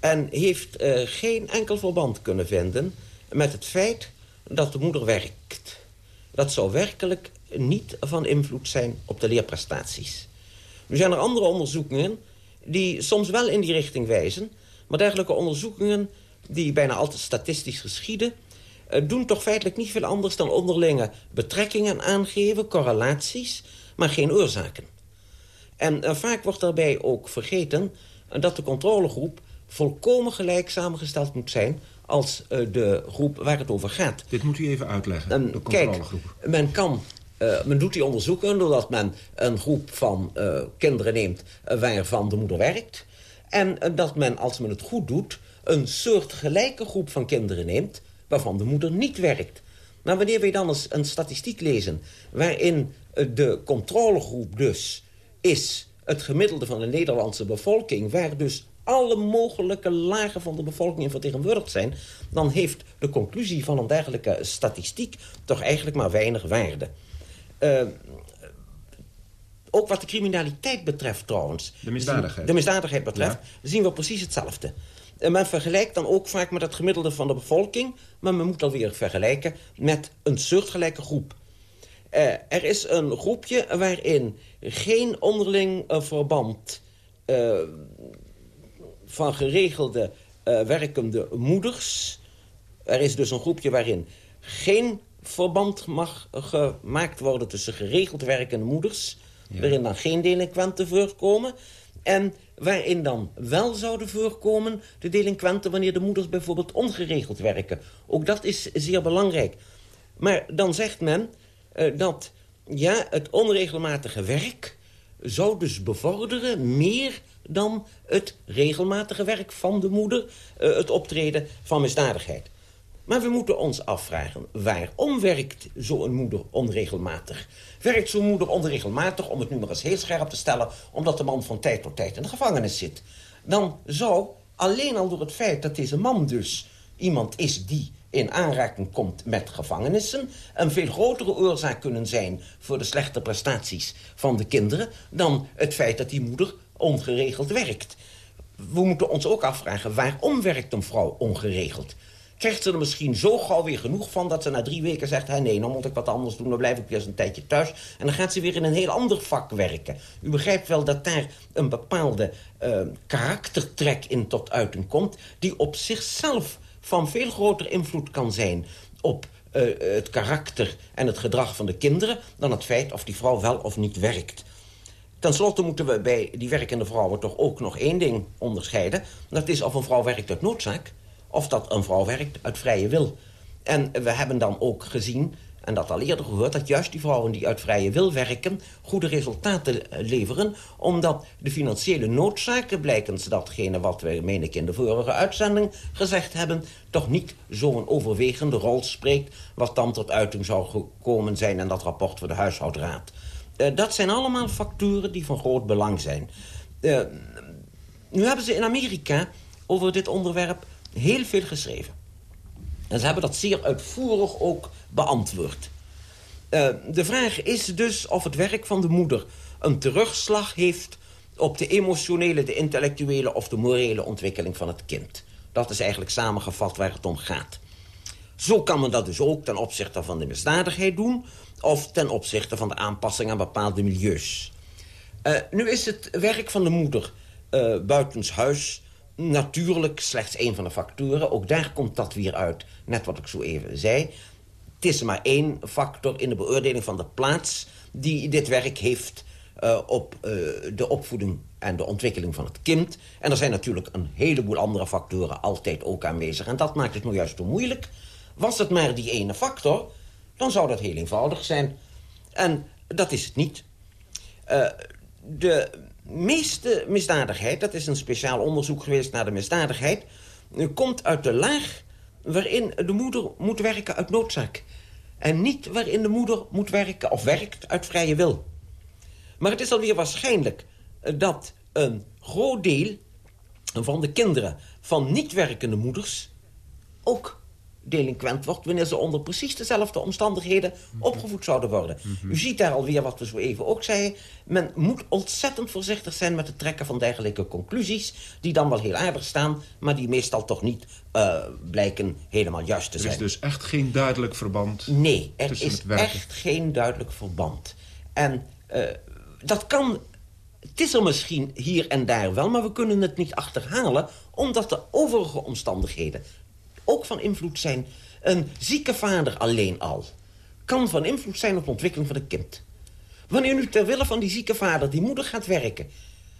En heeft uh, geen enkel verband kunnen vinden met het feit dat de moeder werkt. Dat zou werkelijk niet van invloed zijn op de leerprestaties. Nu zijn er andere onderzoekingen die soms wel in die richting wijzen... maar dergelijke onderzoekingen die bijna altijd statistisch geschieden... Uh, doen toch feitelijk niet veel anders dan onderlinge betrekkingen aangeven, correlaties, maar geen oorzaken. En uh, vaak wordt daarbij ook vergeten dat de controlegroep volkomen gelijk samengesteld moet zijn als de groep waar het over gaat. Dit moet u even uitleggen, de controlegroep. Kijk, men kan... Uh, men doet die onderzoeken doordat men een groep van uh, kinderen neemt... Uh, waarvan de moeder werkt. En dat men, als men het goed doet... een soort gelijke groep van kinderen neemt... waarvan de moeder niet werkt. Maar wanneer wij dan eens een statistiek lezen... waarin de controlegroep dus is het gemiddelde van de Nederlandse bevolking... waar dus alle mogelijke lagen van de bevolking in vertegenwoordigd zijn... dan heeft de conclusie van een dergelijke statistiek toch eigenlijk maar weinig waarde. Uh, ook wat de criminaliteit betreft trouwens. De misdadigheid. De misdadigheid betreft, ja. zien we precies hetzelfde. En men vergelijkt dan ook vaak met het gemiddelde van de bevolking... maar men moet alweer vergelijken met een soortgelijke groep. Uh, er is een groepje waarin geen onderling uh, verband... Uh, van geregelde werkende moeders... er is dus een groepje waarin geen verband mag gemaakt worden... tussen geregeld werkende moeders... Ja. waarin dan geen delinquenten voorkomen... en waarin dan wel zouden voorkomen de delinquenten... wanneer de moeders bijvoorbeeld ongeregeld werken. Ook dat is zeer belangrijk. Maar dan zegt men uh, dat ja, het onregelmatige werk... zou dus bevorderen meer dan het regelmatige werk van de moeder... Uh, het optreden van misdadigheid. Maar we moeten ons afvragen, waarom werkt zo'n moeder onregelmatig? Werkt zo'n moeder onregelmatig, om het nu maar eens heel scherp te stellen... omdat de man van tijd tot tijd in de gevangenis zit? Dan zou alleen al door het feit dat deze man dus iemand is die in aanraking komt met gevangenissen... een veel grotere oorzaak kunnen zijn voor de slechte prestaties van de kinderen... dan het feit dat die moeder ongeregeld werkt. We moeten ons ook afvragen, waarom werkt een vrouw ongeregeld? Krijgt ze er misschien zo gauw weer genoeg van... dat ze na drie weken zegt, hey, nee, dan moet ik wat anders doen... dan blijf ik weer eens een tijdje thuis. En dan gaat ze weer in een heel ander vak werken. U begrijpt wel dat daar een bepaalde uh, karaktertrek in tot uiting komt... die op zichzelf van veel groter invloed kan zijn... op uh, het karakter en het gedrag van de kinderen... dan het feit of die vrouw wel of niet werkt. Ten slotte moeten we bij die werkende vrouwen toch ook nog één ding onderscheiden. Dat is of een vrouw werkt uit noodzaak... of dat een vrouw werkt uit vrije wil. En we hebben dan ook gezien, en dat al eerder gehoord... dat juist die vrouwen die uit vrije wil werken... goede resultaten leveren, omdat de financiële noodzaken... blijkens datgene wat we, meen ik, in de vorige uitzending gezegd hebben... toch niet zo'n overwegende rol spreekt... wat dan tot uiting zou gekomen zijn in dat rapport voor de huishoudraad. Uh, dat zijn allemaal facturen die van groot belang zijn. Uh, nu hebben ze in Amerika over dit onderwerp heel veel geschreven. En ze hebben dat zeer uitvoerig ook beantwoord. Uh, de vraag is dus of het werk van de moeder een terugslag heeft... op de emotionele, de intellectuele of de morele ontwikkeling van het kind. Dat is eigenlijk samengevat waar het om gaat. Zo kan men dat dus ook ten opzichte van de misdadigheid doen... of ten opzichte van de aanpassing aan bepaalde milieus. Uh, nu is het werk van de moeder uh, buitenshuis natuurlijk slechts één van de factoren. Ook daar komt dat weer uit, net wat ik zo even zei. Het is maar één factor in de beoordeling van de plaats... die dit werk heeft uh, op uh, de opvoeding en de ontwikkeling van het kind. En er zijn natuurlijk een heleboel andere factoren altijd ook aanwezig. En dat maakt het nou juist zo moeilijk. Was het maar die ene factor, dan zou dat heel eenvoudig zijn. En dat is het niet. Uh, de meeste misdadigheid, dat is een speciaal onderzoek geweest naar de misdadigheid... komt uit de laag waarin de moeder moet werken uit noodzaak. En niet waarin de moeder moet werken of werkt uit vrije wil. Maar het is alweer waarschijnlijk dat een groot deel van de kinderen van niet werkende moeders... ook delinquent wordt... wanneer ze onder precies dezelfde omstandigheden opgevoed zouden worden. U ziet daar alweer wat we zo even ook zeiden. Men moet ontzettend voorzichtig zijn met het trekken van dergelijke conclusies... die dan wel heel aardig staan, maar die meestal toch niet uh, blijken helemaal juist te zijn. Er is dus echt geen duidelijk verband Nee, er is echt geen duidelijk verband. En uh, dat kan... Het is er misschien hier en daar wel, maar we kunnen het niet achterhalen... omdat de overige omstandigheden ook van invloed zijn. Een zieke vader alleen al kan van invloed zijn op de ontwikkeling van het kind. Wanneer nu ter wille van die zieke vader die moeder gaat werken...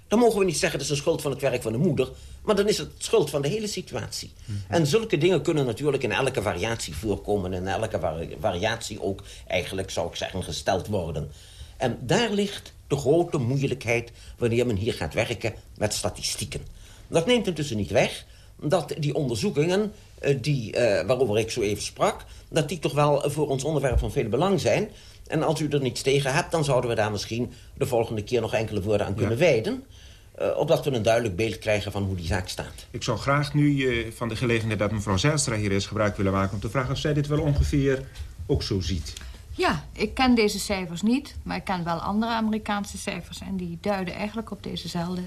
dan mogen we niet zeggen dat is de schuld van het werk van de moeder... maar dan is het schuld van de hele situatie. Mm -hmm. En zulke dingen kunnen natuurlijk in elke variatie voorkomen... en in elke vari variatie ook eigenlijk, zou ik zeggen, gesteld worden. En daar ligt de grote moeilijkheid wanneer men hier gaat werken met statistieken. Dat neemt intussen niet weg dat die onderzoekingen uh, die, uh, waarover ik zo even sprak... dat die toch wel voor ons onderwerp van veel belang zijn. En als u er niets tegen hebt, dan zouden we daar misschien... de volgende keer nog enkele woorden aan ja. kunnen wijden... Uh, opdat we een duidelijk beeld krijgen van hoe die zaak staat. Ik zou graag nu van de gelegenheid dat mevrouw Zijlstra hier is gebruik willen maken... om te vragen of zij dit wel ongeveer ook zo ziet. Ja, ik ken deze cijfers niet, maar ik ken wel andere Amerikaanse cijfers... en die duiden eigenlijk op dezezelfde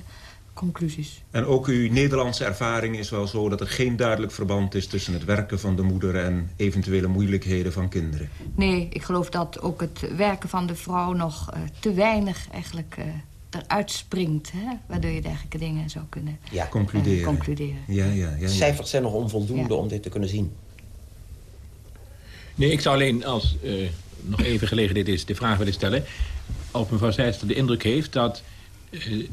conclusies. En ook uw Nederlandse ervaring is wel zo dat er geen duidelijk verband is... tussen het werken van de moeder en eventuele moeilijkheden van kinderen? Nee, ik geloof dat ook het werken van de vrouw nog uh, te weinig eigenlijk... Uh, eruit springt, hè? waardoor je dergelijke dingen zou kunnen ja. concluderen. Uh, concluderen. Ja, ja, ja, ja. Cijfers zijn nog onvoldoende ja. om dit te kunnen zien. Nee, ik zou alleen als uh, nog even gelegen dit is de vraag willen stellen... of mevrouw Zijster de indruk heeft dat uh,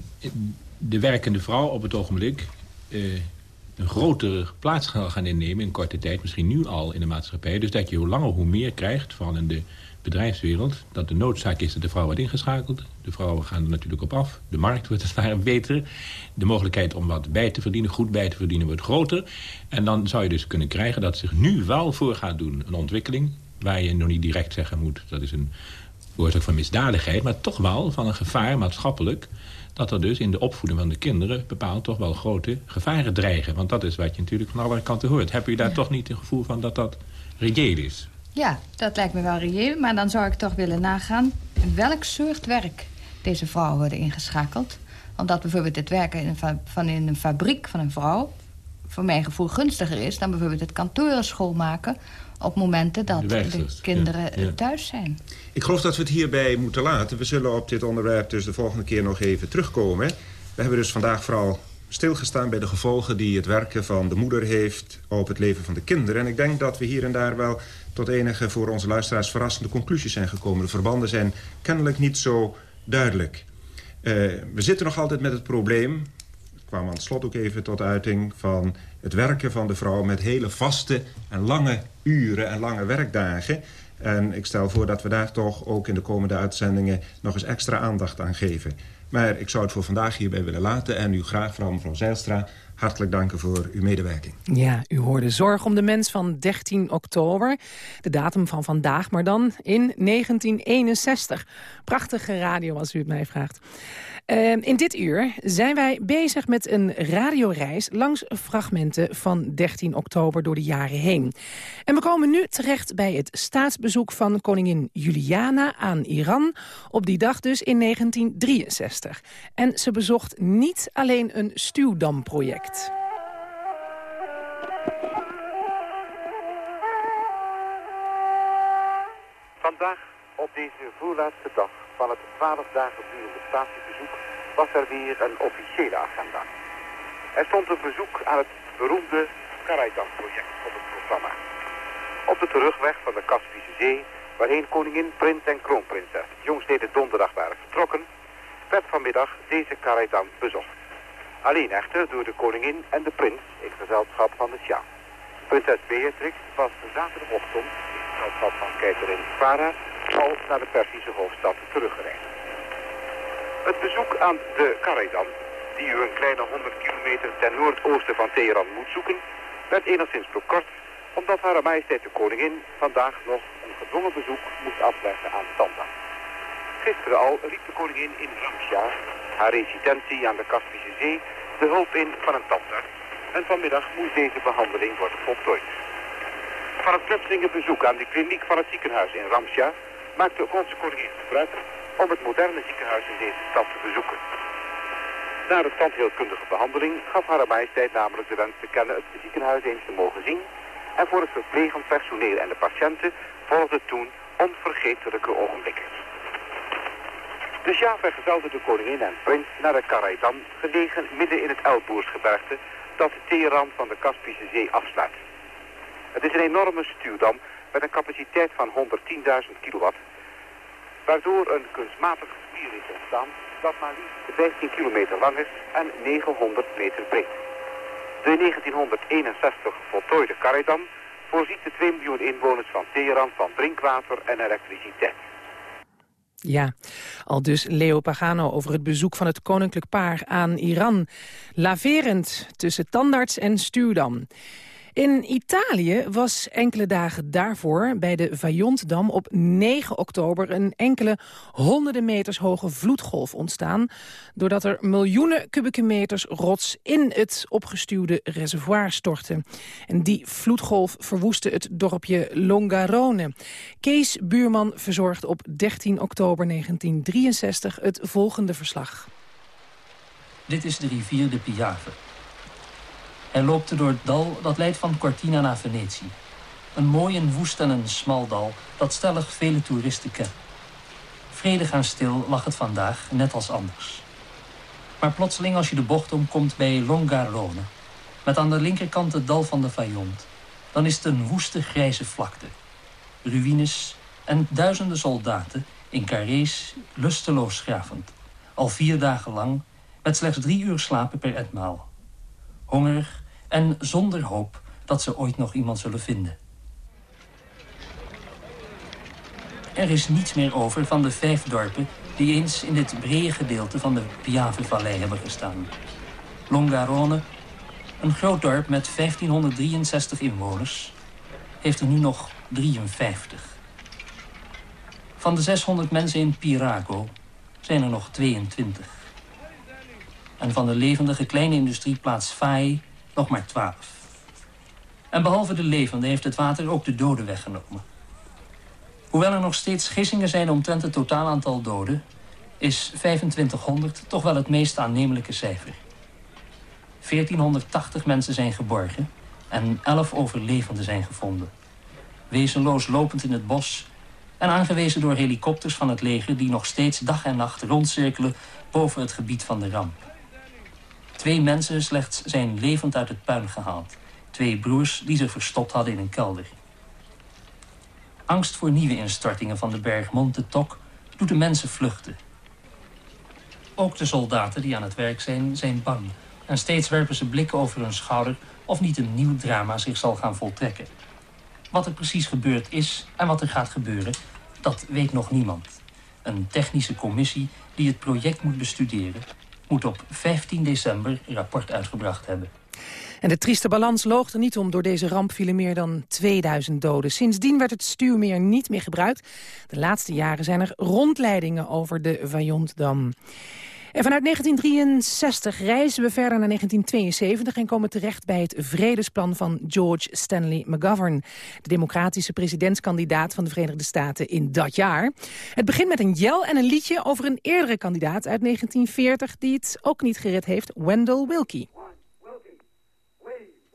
de werkende vrouw op het ogenblik... Uh, een grotere plaats gaan innemen in korte tijd. Misschien nu al in de maatschappij. Dus dat je hoe langer hoe meer krijgt, vooral in de bedrijfswereld... dat de noodzaak is dat de vrouw wordt ingeschakeld. De vrouwen gaan er natuurlijk op af. De markt wordt als het beter. De mogelijkheid om wat bij te verdienen, goed bij te verdienen, wordt groter. En dan zou je dus kunnen krijgen dat zich nu wel voor gaat doen een ontwikkeling... waar je nog niet direct zeggen moet, dat is een oorzaak van misdadigheid... maar toch wel van een gevaar maatschappelijk dat er dus in de opvoeding van de kinderen... bepaald toch wel grote gevaren dreigen. Want dat is wat je natuurlijk van alle kanten hoort. Heb u daar ja. toch niet het gevoel van dat dat reëel is? Ja, dat lijkt me wel reëel. Maar dan zou ik toch willen nagaan... welk soort werk deze vrouwen worden ingeschakeld. Omdat bijvoorbeeld het werken in een, van in een fabriek van een vrouw... voor mijn gevoel gunstiger is dan bijvoorbeeld het kantoren schoonmaken op momenten dat de, de kinderen ja, ja. thuis zijn. Ik geloof dat we het hierbij moeten laten. We zullen op dit onderwerp dus de volgende keer nog even terugkomen. We hebben dus vandaag vooral stilgestaan bij de gevolgen die het werken van de moeder heeft op het leven van de kinderen. En ik denk dat we hier en daar wel tot enige voor onze luisteraars verrassende conclusies zijn gekomen. De verbanden zijn kennelijk niet zo duidelijk. Uh, we zitten nog altijd met het probleem... kwam aan het slot ook even tot uiting... van het werken van de vrouw met hele vaste en lange uren en lange werkdagen... En ik stel voor dat we daar toch ook in de komende uitzendingen... nog eens extra aandacht aan geven. Maar ik zou het voor vandaag hierbij willen laten... en u graag, mevrouw, mevrouw Zijlstra, hartelijk danken voor uw medewerking. Ja, u hoorde Zorg om de Mens van 13 oktober. De datum van vandaag, maar dan in 1961. Prachtige radio, als u het mij vraagt. Uh, in dit uur zijn wij bezig met een radioreis... langs fragmenten van 13 oktober door de jaren heen. En we komen nu terecht bij het staatsbezoek van koningin Juliana aan Iran... op die dag dus in 1963. En ze bezocht niet alleen een stuwdamproject. Vandaag, op deze voorlaatste dag van het 12 dagen durende statiebezoek was er weer een officiële agenda. Er stond een bezoek aan het beroemde Karaidan-project op het programma. Op de terugweg van de Kaspische Zee, waarheen koningin, prins en kroonprinses jongsleden donderdag waren vertrokken, werd vanmiddag deze Karaidan bezocht. Alleen echter door de koningin en de prins in gezelschap van de Sjaan. Prinses Beatrix was zaterdagochtend in gezelschap van keizerin Farah al naar de Persische hoofdstad teruggereisd. Het bezoek aan de Karaidan, die u een kleine 100 kilometer ten noordoosten van Teheran moet zoeken, werd enigszins verkort omdat haar majesteit de koningin vandaag nog een gedwongen bezoek moest afleggen aan Tanda. Gisteren al riep de koningin in Ramsja, haar residentie aan de Kaspische Zee, de hulp in van een tandarts. En vanmiddag moest deze behandeling worden voltooid. Van het plotselinge bezoek aan de kliniek van het ziekenhuis in Ramsja maakte onze koningin gebruik om het moderne ziekenhuis in deze stad te bezoeken. Na de standheelkundige behandeling gaf haar majesteit namelijk de wens te kennen het ziekenhuis eens te mogen zien en voor het verplegend personeel en de patiënten volgde toen onvergetelijke ogenblikken. De Sjaaf vergezelde de koningin en prins naar de Karaidan, gelegen midden in het Elboersgebergte dat de Teheran van de Kaspische Zee afsluit. Het is een enorme stuwdam met een capaciteit van 110.000 kilowatt, waardoor een kunstmatig spier is ontstaan dat maar liefst 15 kilometer lang is en 900 meter breed. De in 1961 voltooide Karaidan voorziet de 2 miljoen inwoners van Teheran van drinkwater en elektriciteit. Ja, al dus Leo Pagano over het bezoek van het koninklijk paar aan Iran. Laverend tussen tandarts en stuurdam. In Italië was enkele dagen daarvoor bij de Vajontdam op 9 oktober een enkele honderden meters hoge vloedgolf ontstaan, doordat er miljoenen kubieke meters rots in het opgestuwde reservoir stortten. En die vloedgolf verwoestte het dorpje Longarone. Kees Buurman verzorgde op 13 oktober 1963 het volgende verslag. Dit is de rivier de Piave. Hij loopt door het dal dat leidt van Cortina naar Venetië. Een mooi en woest en een smal dal dat stellig vele toeristen kent. Vredig en stil lag het vandaag, net als anders. Maar plotseling als je de bocht omkomt bij Longarone... met aan de linkerkant het dal van de Fayont... dan is het een woeste grijze vlakte. Ruïnes en duizenden soldaten in carrés lusteloos gravend. Al vier dagen lang, met slechts drie uur slapen per etmaal. Hongerig en zonder hoop dat ze ooit nog iemand zullen vinden. Er is niets meer over van de vijf dorpen die eens in dit brede gedeelte van de Piave-vallei hebben gestaan. Longarone, een groot dorp met 1563 inwoners, heeft er nu nog 53. Van de 600 mensen in Pirago zijn er nog 22. En van de levendige kleine industrieplaats Fai nog maar 12. En behalve de levende heeft het water ook de doden weggenomen. Hoewel er nog steeds gissingen zijn omtrent het totaal aantal doden... is 2500 toch wel het meest aannemelijke cijfer. 1480 mensen zijn geborgen en 11 overlevenden zijn gevonden. Wezenloos lopend in het bos en aangewezen door helikopters van het leger... die nog steeds dag en nacht rondcirkelen boven het gebied van de ramp. Twee mensen slechts zijn levend uit het puin gehaald. Twee broers die zich verstopt hadden in een kelder. Angst voor nieuwe instortingen van de berg Monte Tok doet de mensen vluchten. Ook de soldaten die aan het werk zijn, zijn bang. En steeds werpen ze blikken over hun schouder of niet een nieuw drama zich zal gaan voltrekken. Wat er precies gebeurd is en wat er gaat gebeuren, dat weet nog niemand. Een technische commissie die het project moet bestuderen... moet op 15 december een rapport uitgebracht hebben. En de trieste balans loog er niet om. Door deze ramp vielen meer dan 2000 doden. Sindsdien werd het stuurmeer niet meer gebruikt. De laatste jaren zijn er rondleidingen over de Vajontdam. En vanuit 1963 reizen we verder naar 1972 en komen terecht bij het vredesplan van George Stanley McGovern, de democratische presidentskandidaat van de Verenigde Staten in dat jaar. Het begint met een jel en een liedje over een eerdere kandidaat uit 1940 die het ook niet gered heeft, Wendell Wilkie. We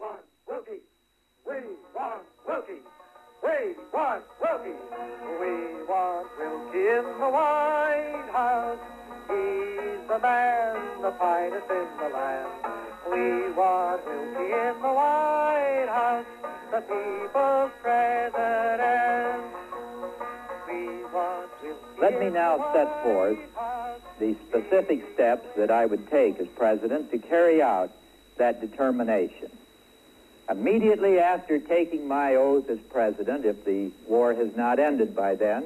want Wilkie. In the White House. He's the man, the finest in the land. We want Wilkie in the White House, the people's president. We want Wilkie Let me now set forth the specific steps that I would take as president to carry out that determination. Immediately after taking my oath as president, if the war has not ended by then,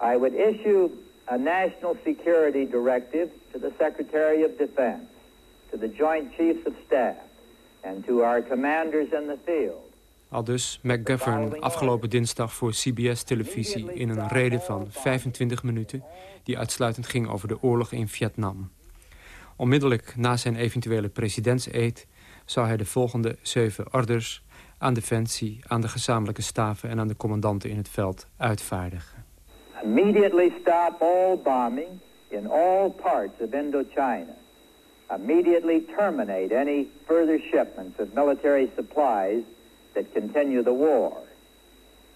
I would issue a national security directive to the Secretary of Defense, to the Joint Chiefs of Staff, and to our commanders in the field. Al dus McGovern afgelopen dinsdag voor CBS-televisie in een reden van 25 minuten... die uitsluitend ging over de oorlog in Vietnam. Onmiddellijk na zijn eventuele presidentseed zou hij de volgende zeven orders aan Defensie, aan de gezamenlijke staven en aan de commandanten in het veld uitvaardigen. Immediately stop all bombing in all parts of Indochina. Immediately terminate any further shipments of military supplies that continue the war.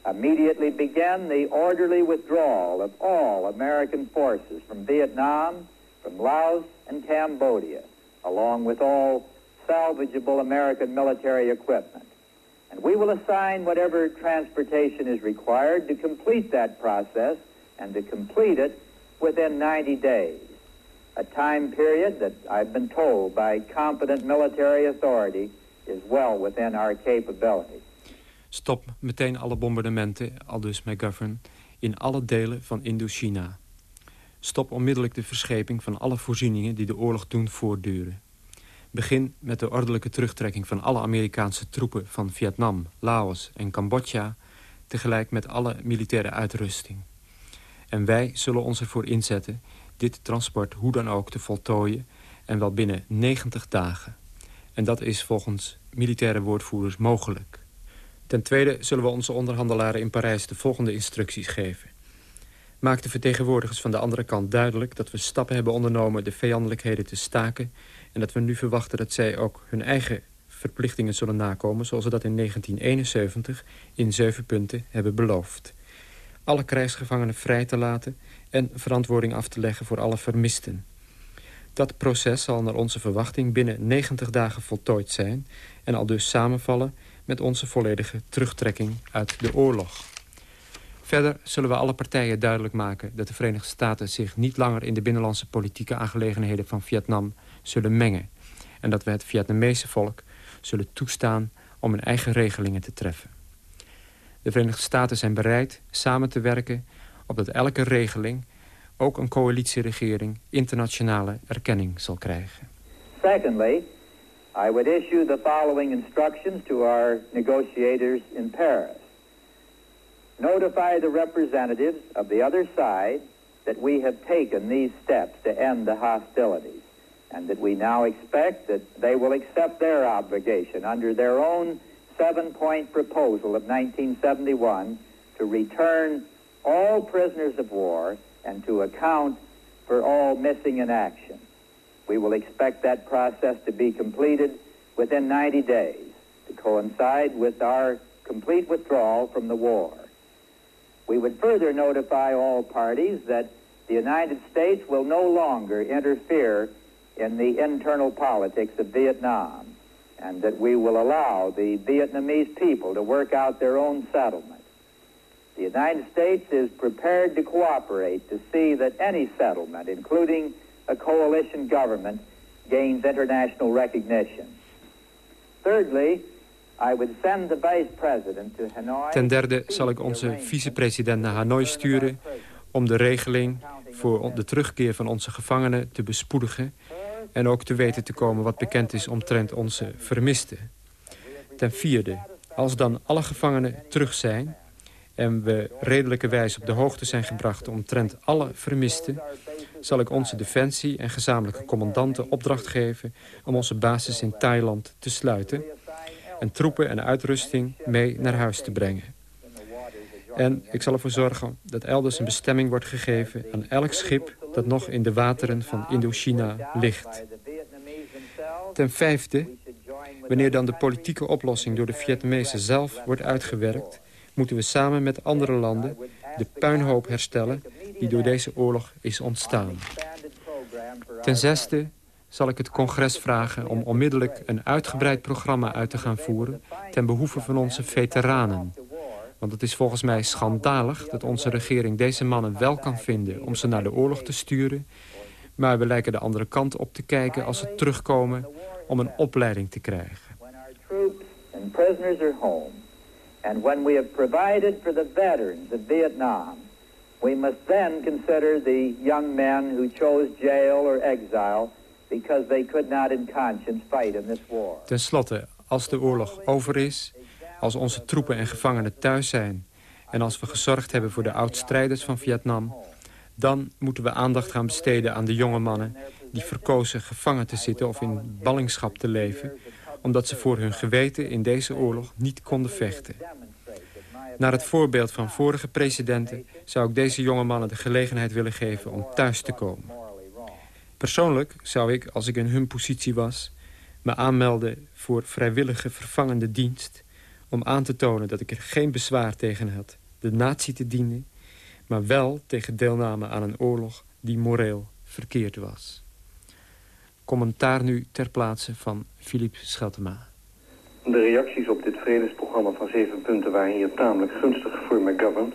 Immediately begin the orderly withdrawal of all American forces from Vietnam, from Laos and Cambodia, along with all salvageable American military equipment. And we will assign whatever transportation is required to complete that process and to complete it within 90 days. A time period that I've been told by competent military authority is well within our capability. Stop meteen alle bombardementen, aldus McGovern, in alle delen van Indochina. Stop onmiddellijk de verscheping van alle voorzieningen die de oorlog doen voortduren. Begin met de ordelijke terugtrekking van alle Amerikaanse troepen van Vietnam, Laos en Cambodja, tegelijk met alle militaire uitrusting. En wij zullen ons ervoor inzetten dit transport hoe dan ook te voltooien en wel binnen 90 dagen. En dat is volgens militaire woordvoerders mogelijk. Ten tweede zullen we onze onderhandelaren in Parijs de volgende instructies geven. Maak de vertegenwoordigers van de andere kant duidelijk dat we stappen hebben ondernomen de vijandelijkheden te staken en dat we nu verwachten dat zij ook hun eigen verplichtingen zullen nakomen... zoals ze dat in 1971 in zeven punten hebben beloofd. Alle krijgsgevangenen vrij te laten en verantwoording af te leggen voor alle vermisten. Dat proces zal naar onze verwachting binnen 90 dagen voltooid zijn... en al dus samenvallen met onze volledige terugtrekking uit de oorlog. Verder zullen we alle partijen duidelijk maken dat de Verenigde Staten zich niet langer in de binnenlandse politieke aangelegenheden van Vietnam zullen mengen. En dat we het Vietnamese volk zullen toestaan om hun eigen regelingen te treffen. De Verenigde Staten zijn bereid samen te werken opdat elke regeling, ook een coalitieregering, internationale erkenning zal krijgen. Secondly, I would issue the following instructions to our negotiators in Paris. Notify the representatives of the other side that we have taken these steps to end the hostilities and that we now expect that they will accept their obligation under their own seven-point proposal of 1971 to return all prisoners of war and to account for all missing in action. We will expect that process to be completed within 90 days to coincide with our complete withdrawal from the war. We would further notify all parties that the United States will no longer interfere in the internal politics of Vietnam and that we will allow the Vietnamese people to work out their own settlement. The United States is prepared to cooperate to see that any settlement, including a coalition government gains international recognition. Thirdly, I would send the vice president to Hanoi. Ten derde zal ik onze vicepresident naar Hanoi sturen om de regeling voor de terugkeer van onze gevangenen te bespoedigen en ook te weten te komen wat bekend is omtrent onze vermisten. Ten vierde, als dan alle gevangenen terug zijn en we redelijkerwijs op de hoogte zijn gebracht omtrent alle vermisten, zal ik onze defensie en gezamenlijke commandanten opdracht geven om onze basis in Thailand te sluiten en troepen en uitrusting mee naar huis te brengen. En ik zal ervoor zorgen dat elders een bestemming wordt gegeven aan elk schip dat nog in de wateren van Indochina ligt. Ten vijfde, wanneer dan de politieke oplossing door de Vietnamezen zelf wordt uitgewerkt, moeten we samen met andere landen de puinhoop herstellen die door deze oorlog is ontstaan. Ten zesde zal ik het congres vragen om onmiddellijk een uitgebreid programma uit te gaan voeren ten behoeve van onze veteranen. Want het is volgens mij schandalig dat onze regering deze mannen wel kan vinden om ze naar de oorlog te sturen, maar we lijken de andere kant op te kijken als ze terugkomen om een opleiding te krijgen. and prisoners are home. And when we have provided for the veterans of Vietnam, we must then consider the young men who chose jail or exile because they could not in conscience fight in this war. Ten slotte, als de oorlog over is, als onze troepen en gevangenen thuis zijn... en als we gezorgd hebben voor de oud-strijders van Vietnam... dan moeten we aandacht gaan besteden aan de jonge mannen... die verkozen gevangen te zitten of in ballingschap te leven... omdat ze voor hun geweten in deze oorlog niet konden vechten. Naar het voorbeeld van vorige presidenten... zou ik deze jonge mannen de gelegenheid willen geven om thuis te komen. Persoonlijk zou ik, als ik in hun positie was... me aanmelden voor vrijwillige vervangende dienst... om aan te tonen dat ik er geen bezwaar tegen had de natie te dienen... maar wel tegen deelname aan een oorlog die moreel verkeerd was. Commentaar nu ter plaatse van Philippe Scheltema. De reacties op dit vredesprogramma van zeven punten waren hier tamelijk gunstig voor McGovern.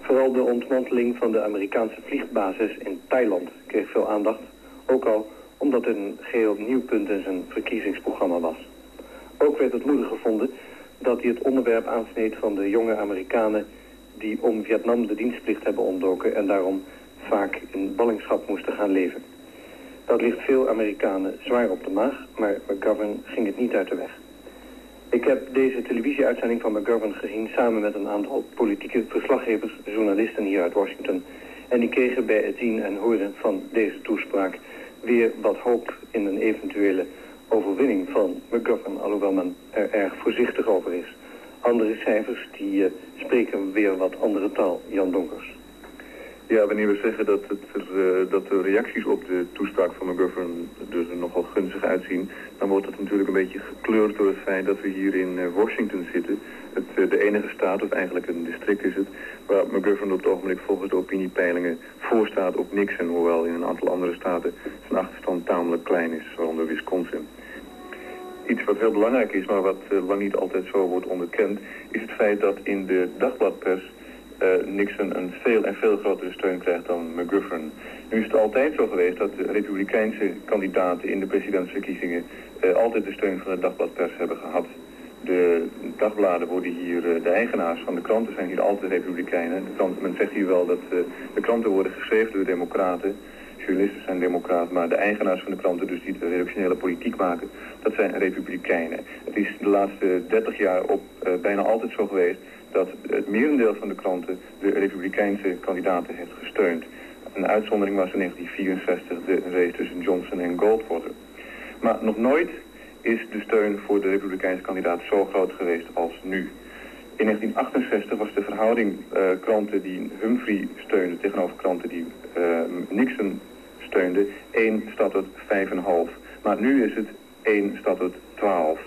Vooral de ontmanteling van de Amerikaanse vliegbasis in Thailand kreeg veel aandacht. Ook al omdat het een geheel nieuw punt in zijn verkiezingsprogramma was. Ook werd het moedig gevonden dat hij het onderwerp aansneed van de jonge Amerikanen... die om Vietnam de dienstplicht hebben ontdoken en daarom vaak in ballingschap moesten gaan leven. Dat ligt veel Amerikanen zwaar op de maag, maar McGovern ging het niet uit de weg. Ik heb deze televisieuitzending van McGovern gezien samen met een aantal politieke verslaggevers, journalisten hier uit Washington. En die kregen bij het zien en horen van deze toespraak weer wat hoop in een eventuele overwinning van McGovern, alhoewel men er erg voorzichtig over is. Andere cijfers die uh, spreken weer wat andere taal. Jan Donkers. Ja, wanneer we zeggen dat, het uh, dat de reacties op de toespraak van McGovern er nogal gunstig uitzien, dan wordt dat natuurlijk een beetje gekleurd door het feit dat we hier in uh, Washington zitten. Het, de enige staat, of eigenlijk een district is het, waar McGovern op het ogenblik volgens de opiniepeilingen voorstaat op Nixon, hoewel in een aantal andere staten zijn achterstand tamelijk klein is, waaronder Wisconsin. Iets wat heel belangrijk is, maar wat lang niet altijd zo wordt onderkend, is het feit dat in de dagbladpers uh, Nixon een veel en veel grotere steun krijgt dan McGovern. Nu is het altijd zo geweest dat de republikeinse kandidaten in de presidentsverkiezingen uh, altijd de steun van de dagbladpers hebben gehad. De dagbladen worden hier, uh, de eigenaars van de kranten zijn hier altijd republikeinen. De men zegt hier wel dat de kranten worden geschreven door democraten. Journalisten zijn democraten, maar de eigenaars van de kranten, dus die de redactionele politiek maken, dat zijn republikeinen. Het is de laatste 30 jaar op bijna altijd zo geweest dat het merendeel van de kranten de republikeinse kandidaten heeft gesteund. Een uitzondering was in 1964 de race tussen Johnson en Goldwater. Maar nog nooit is de steun voor de republikeinse kandidaat zo groot geweest als nu. In 1968 was de verhouding uh, kranten die Humphrey steunden tegenover kranten die uh, Nixon steunden 1 staat tot 5,5. Maar nu is het 1 staat tot 12.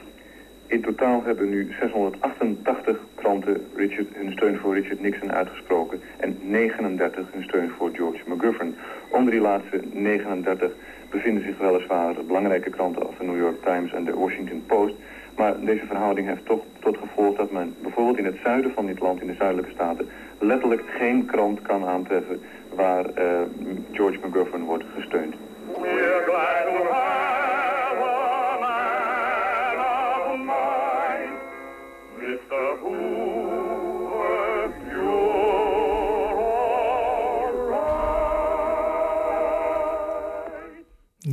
In totaal hebben nu 688 kranten Richard, hun steun voor Richard Nixon uitgesproken en 39 hun steun voor George McGovern. Onder die laatste 39 bevinden zich weliswaar belangrijke kranten als de New York Times en de Washington Post. Maar deze verhouding heeft toch tot gevolg dat men bijvoorbeeld in het zuiden van dit land, in de zuidelijke staten, letterlijk geen krant kan aantreffen waar uh, George McGovern wordt gesteund.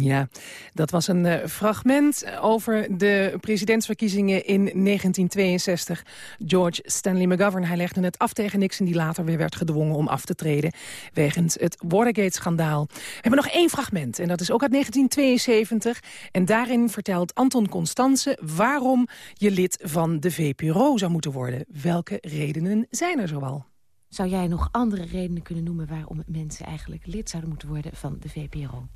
Ja, dat was een uh, fragment over de presidentsverkiezingen in 1962. George Stanley McGovern, hij legde het af tegen Nixon... die later weer werd gedwongen om af te treden wegens het Watergate-schandaal. We hebben nog één fragment en dat is ook uit 1972. En daarin vertelt Anton Constance waarom je lid van de VPRO zou moeten worden. Welke redenen zijn er zoal? Zou jij nog andere redenen kunnen noemen... waarom mensen eigenlijk lid zouden moeten worden van de VPRO?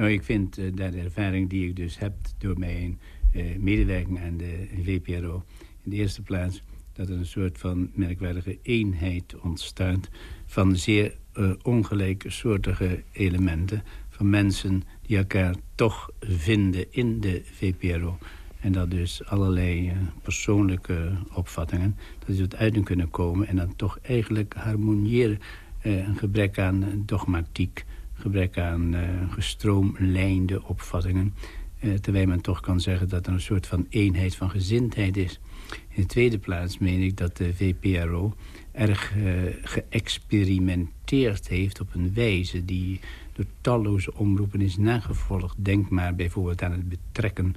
Nou, ik vind uh, dat de ervaring die ik dus heb door mijn uh, medewerking aan de VPRO... in de eerste plaats dat er een soort van merkwaardige eenheid ontstaat... van zeer uh, ongelijksoortige elementen... van mensen die elkaar toch vinden in de VPRO... En dat dus allerlei persoonlijke opvattingen... dat die tot uiting kunnen komen... en dan toch eigenlijk harmoniëren. Een gebrek aan dogmatiek gebrek aan uh, gestroomlijnde opvattingen. Uh, terwijl men toch kan zeggen dat er een soort van eenheid van gezindheid is. In de tweede plaats meen ik dat de VPRO erg uh, geëxperimenteerd heeft op een wijze die door talloze omroepen is nagevolgd. Denk maar bijvoorbeeld aan het betrekken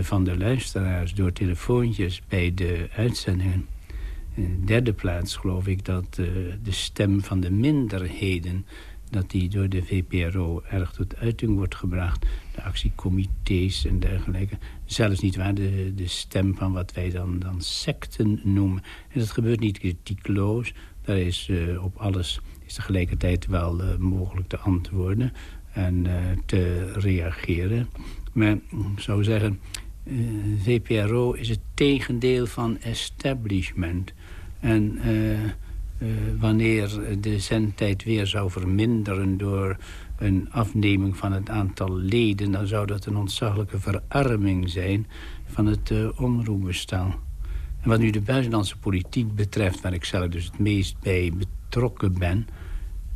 van de luisteraars door telefoontjes bij de uitzendingen. In de derde plaats geloof ik dat de stem van de minderheden dat die door de VPRO erg tot uiting wordt gebracht. De actiecomité's en dergelijke. Zelfs niet waar de, de stem van wat wij dan, dan secten noemen. En dat gebeurt niet kritiekloos. Daar is uh, op alles is tegelijkertijd wel uh, mogelijk te antwoorden en uh, te reageren. Maar ik zou zeggen, VPRO is het tegendeel van establishment. En... Uh, wanneer de zendtijd weer zou verminderen door een afneming van het aantal leden... dan zou dat een ontzaglijke verarming zijn van het uh. En wat nu de buitenlandse politiek betreft... waar ik zelf dus het meest bij betrokken ben...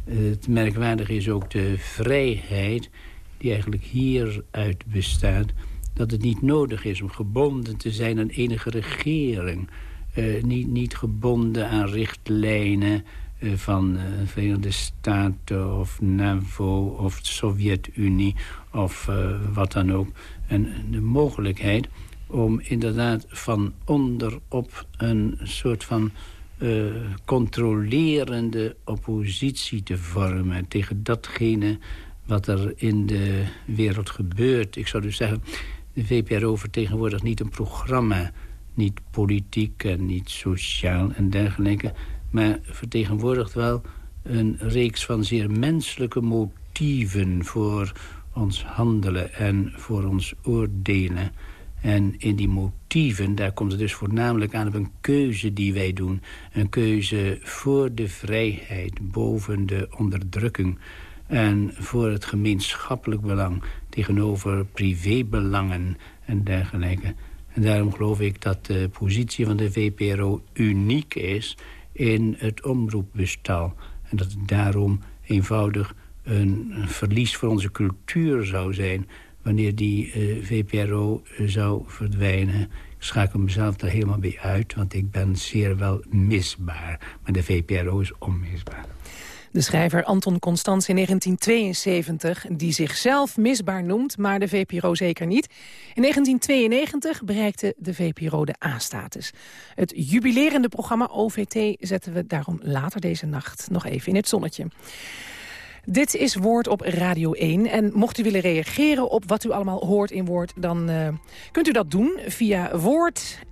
Uh, het merkwaardige is ook de vrijheid die eigenlijk hieruit bestaat... dat het niet nodig is om gebonden te zijn aan enige regering... Uh, niet, niet gebonden aan richtlijnen uh, van uh, Verenigde Staten of NAVO of de Sovjet-Unie of wat dan ook. En de mogelijkheid om inderdaad van onderop een soort van controlerende oppositie te vormen tegen datgene wat er in de wereld gebeurt. Ik zou dus zeggen, de VPRO vertegenwoordigt niet een programma niet politiek en niet sociaal en dergelijke... maar vertegenwoordigt wel een reeks van zeer menselijke motieven... voor ons handelen en voor ons oordelen. En in die motieven, daar komt het dus voornamelijk aan op een keuze die wij doen. Een keuze voor de vrijheid boven de onderdrukking... en voor het gemeenschappelijk belang tegenover privébelangen en dergelijke... En daarom geloof ik dat de positie van de VPRO uniek is in het omroepbestal. En dat het daarom eenvoudig een, verlies voor onze cultuur zou zijn... wanneer die uh, VPRO zou verdwijnen. Ik schakel mezelf er helemaal bij uit, want ik ben zeer wel misbaar. Maar de VPRO is onmisbaar. De schrijver Anton Constans in 1972, die zichzelf misbaar noemt, maar de VPRO zeker niet. In 1992 bereikte de VPRO de A-status. Het jubilerende programma OVT zetten we daarom later deze nacht nog even in het zonnetje. Dit is Woord op Radio 1. En mocht u willen reageren op wat u allemaal hoort in Woord... dan uh, kunt u dat doen via woord.vpro.nl...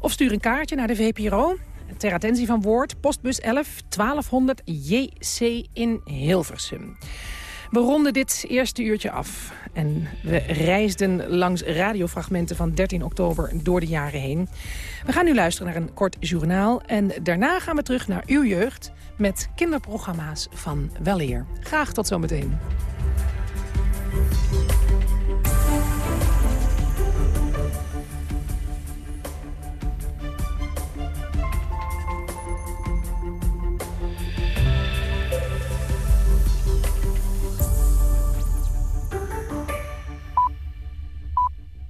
of stuur een kaartje naar de VPRO ter attentie van Woord, postbus 11 1200 JC in Hilversum. We ronden dit eerste uurtje af. En we reisden langs radiofragmenten van 13 oktober door de jaren heen. We gaan nu luisteren naar een kort journaal. En daarna gaan we terug naar uw jeugd met kinderprogramma's van Weleer. Graag tot zometeen.